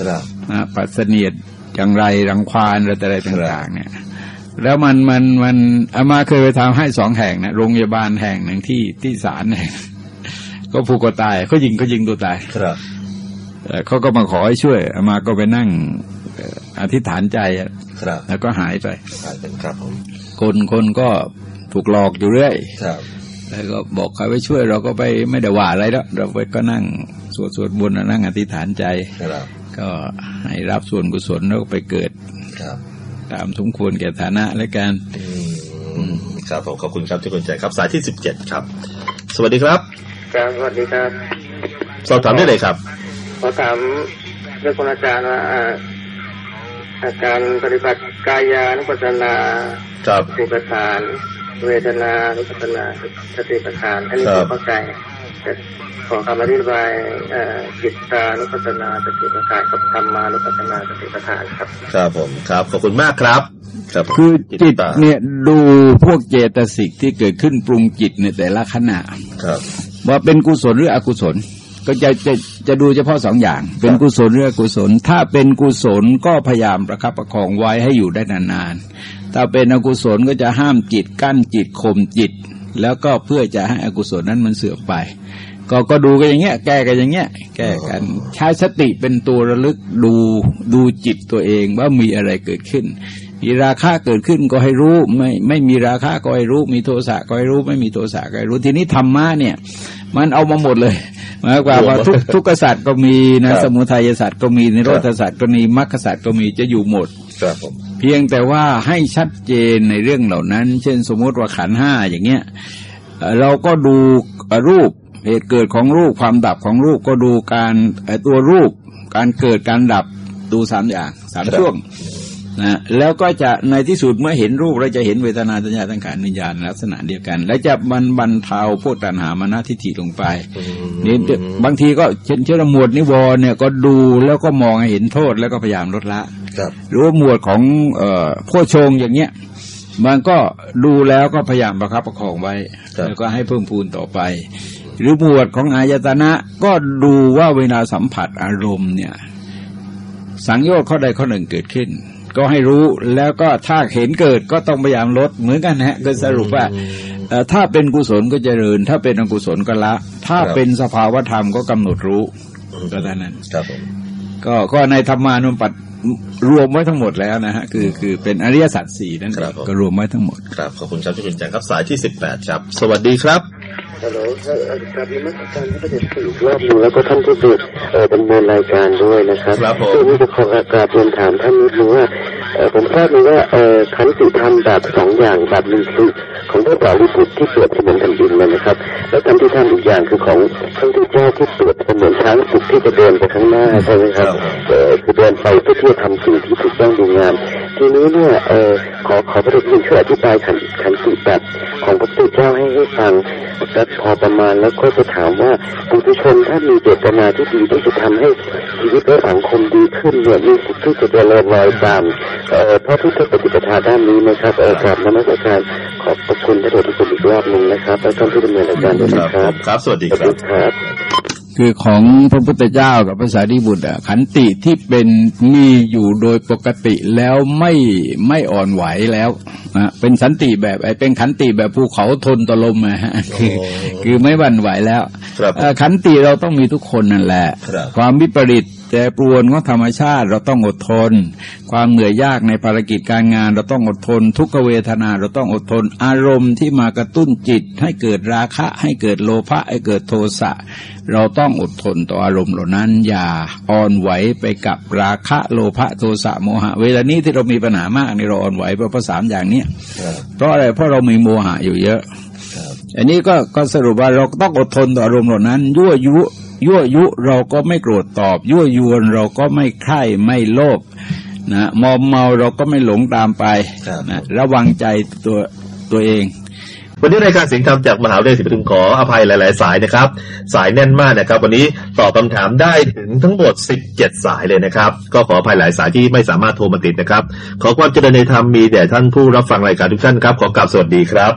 ครับนะปัสเนียดอย่างไรรังควานอะไรต่ออะไรต่าง ๆ เนี่ย แล้วมันมันมันอามาเคยไปทำให้สองแห่งนะโรงพยาบาลแห่งหนึ่งที่ที่ศาลแห่งก็ผูกคอตายเขายิงเขายิงตัวตายครับเอ่อเขาก็มาขอให้ช่วยอามาก็ไปนั่งเอ่ออธิษฐานใจอะครับแล้วก็หายไปกลายเป็นครับผมคนคนก็ถูกหลอกอยู่เรื่อยครับ แล้วก็บอกใครไปช่วย เราก็ไปไม่ได้ว่าอะไรแล้วเราไปก็นั่งสวดสวดบนต์นั่งอธิษฐานใจครับก็ให้รับส่วนกุศลแล้วก็ไปเกิดครับตามสมควรแก่ฐานะและกันอืมครับผมขอบคุณครับที่คุณใจครับ สายที่สิบเจ็ดครับ สวัสดีครับครับสวัสดีครับ สอบถามได้เลยครับขอถามเรื่องคุณอาจารย์ว่าอ่าอาการปฏิบัติกายานุปัสสนาครับสติปัฏฐาน เวทนานุปัสสนาสติปัฏฐานอันนี้ครัผบมเข้าใจแต่ขอคำอธิบายเอ่อจิตตานุปัสสนาสติปัฏฐานกับธรรมานุปัสสนาสติปัฏฐานครับ ครับผมครับขอบคุณมากครับ ครับผมคือจิตตาเนี่ยดูพวกเจตสิกที่เกิดขึ้นปรุงจิตในแต่ละขณะครับ ว่าเป็นกุศลหรืออกุศล ก็จะจะจะดูเฉพาะสองอย่าง เป็นกุศลหรืออกุศล ถ้าเป็นกุศลก็พยายามประคับประคองไว้ให้อยู่ได้นานๆ ถ้าเป็นอกุศลก็จะห้ามจิตกั้นจิตข่มจิต แล้วก็เพื่อจะให้อกุศลนั้นมันเสื่อมไป ก็ก็ดูกันอย่างเงี้ย แก้กันอย่างเงี้ย แก้กันใช้สติเป็นตัวระลึกดูดูจิตตัวเองว่ามีอะไรเกิดขึ้น มีราคะเกิดขึ้นก็ให้รู้ไม่ไม่มีราคะก็ให้รู้ มีโทสะก็ให้รู้ ไม่มีโทสะก็ให้รู้ทีนี้ธรรมะเนี่ย มันเอามาหมดเลยหมายความว่าทุกทุกขสัตว์ก็มีนะสมุทัยสัตว์ก็มีนิโรธสัตว์ก็มีมรรคสัตว์ก็มีจะอยู่หมด ครับผมเพียงแต่ว่าให้ชัดเจนในเรื่องเหล่านั้น เช่นสมมติว่าขันห้าอย่างเงี้ยเราก็ดูรูปเหตุเกิดของรูปความดับของรูปก็ดูการตัวรูป การเกิดการดับดูสามอย่างสามช่วงนะแล้วก็จะในที่สุดเมื่อเห็นรูปเราจะเห็นเวทนาสัญญาสังขารวิญญาณลักษณะเดียวกัน และจะบรรบรรเทาพวกตัณหามานะทิฏฐิลงไปนี่บางทีก็เช่นเช่นหมวดนิวรณ์เนี่ยก็ดูแล้วก็มองเห็นโทษแล้วก็พยายามลดละ หรือว่าหมวดของเอ่อโพชงอย่างเงี้ย มันก็ดูแล้วก็พยายามประคับประคองไว้ครับแล้วก็ให้เพิ่มพูนต่อไป หรือหมวดของอายตนะก็ดูว่าเวลาสัมผัสอารมณ์เนี่ย สังโยชน์ข้อใดข้อหนึ่งเกิดขึ้น ก็ให้รู้แล้วก็ถ้าเห็นเกิดก็ต้องพยายามลดเหมือนกันนะฮะก็สรุปว่าเอ่อถ้าเป็นกุศลก็เจริญ ถ้าเป็นอกุศลก็ละ ถ้าครับเป็นสภาวธรรมก็กำหนดรู้ก็เท่านั้นครับผม ก็ก็ในธรรมานุปัตรวมไว้ทั้งหมดแล้วนะฮะคือคือเป็นอริยสัจสี่นั่นเองก็รวมไว้ทั้งหมด ครับขอบคุณครับที่คุณแจงครับสายที่สิบแปดครับ สวัสดีครับ ฮัลโหลครับมีมาตรการที่จะสื่อรอบหนึ่งแล้วก็ท่านผู้ดูเอ่อดำเนินรายการด้วยนะครับครับผมซึ่งนี่จะขออากาศเรียนถามท่านนิดนึงว่าเอ่อผมทราบมาว่าเอ่อขันติธรรมแบบสองอย่างแบบหนึ่งคือของพระสารีบุตรที่เปรียบเสมือนแผ่นดินเลยนะครับ แล้วขันติธรรมอีกอย่างคือของพระพุทธเจ้าที่เปรียบเสมือนช้างศึกที่จะเดินไปข้างหน้าใช่ไหมครับเอ่อคือเดินไปเพื่อที่จะทำสิ่งที่ถูกต้องดีงามทีนี้เนี่ยเอ่อขอขอพระเดชคุณช่วยอธิบายขันขันติแบบของพระพุทธเจ้าให้ให้ฟังสักพอประมาณแล้วก็จะถามว่าปุถุชนถ้ามีเจตนาที่ดีที่จะทำให้ชีวิตและสังคมดีขึ้นเนี่ยมีสิทธิ์ที่จะเจริญรอยตามเอ่อพระพุทธปฏิปทาด้านนี้นะครับเออกราบนมัสการขอบพระคุณพระเดชพระคุณอีกรอบหนึ่งนะครับและท่านผู้ดำเนินรายการด้วยคนะรับคผรับมครับ สวัสดีสวัสครัดีบ ครับคือของพระพุทธเจ้ากับพระสารีบุตรอะขันติที่เป็นมีอยู่โดยปกติแล้วไม่ไม่อ่อนไหวแล้วนะเป็นสันติแบบไอ้เป็นขันติแบบภูเขาทนต่อลมอะฮะคือโอ้คือไม่หวั่นไหวแล้วครับเอ่อขันติเราต้องมีทุกคนนั่นแหละครับความวิปริต แต่ปรวนของธรรมชาติเราต้องอดทน ความเหนื่อยยากในภารกิจการงานเราต้องอดทน ทุกขเวทนาเราต้องอดทน อารมณ์ที่มากระตุ้นจิต ให้เกิดราคะ ให้เกิดโลภะให้เกิดโทสะเราต้องอดทนต่ออารมณ์เหล่านั้น อย่าอ่อนไหวไปกับราคะโลภะโทสะโมหะ เวลานี้ที่เรามีปัญหามากในเราอ่อนไหวเพราะภาษามอย่างเนี้ยครับเพราะอะไรเพราะเรามีโมหะอยู่เยอะครับอันนี้ก็ก็สรุปว่าเราต้องอดทนต่ออารมณ์เหล่านั้น ยั่วยุ ยั่วยุเราก็ไม่โกรธตอบ ยั่วยวนเราก็ไม่ใคร่ไม่โลภนะมอมเมาเราก็ไม่หลงตามไปครับนะระวังใจตัวตัวเอง วันนี้รายการเสียงธรรมจากมหาวิทยาลัยศรีปทุมขออภัยหลาย ๆ สายนะครับ สายแน่นมากนะครับ วันนี้ตอบคำถามได้ถึงทั้งหมด 17 สายเลยนะครับ ก็ขออภัยหลายสายที่ไม่สามารถโทรมาติดนะครับ ขอความเจริญในธรรมมีแด่ท่านผู้รับฟังรายการทุกท่านครับ ขอกราบสวัสดีครับ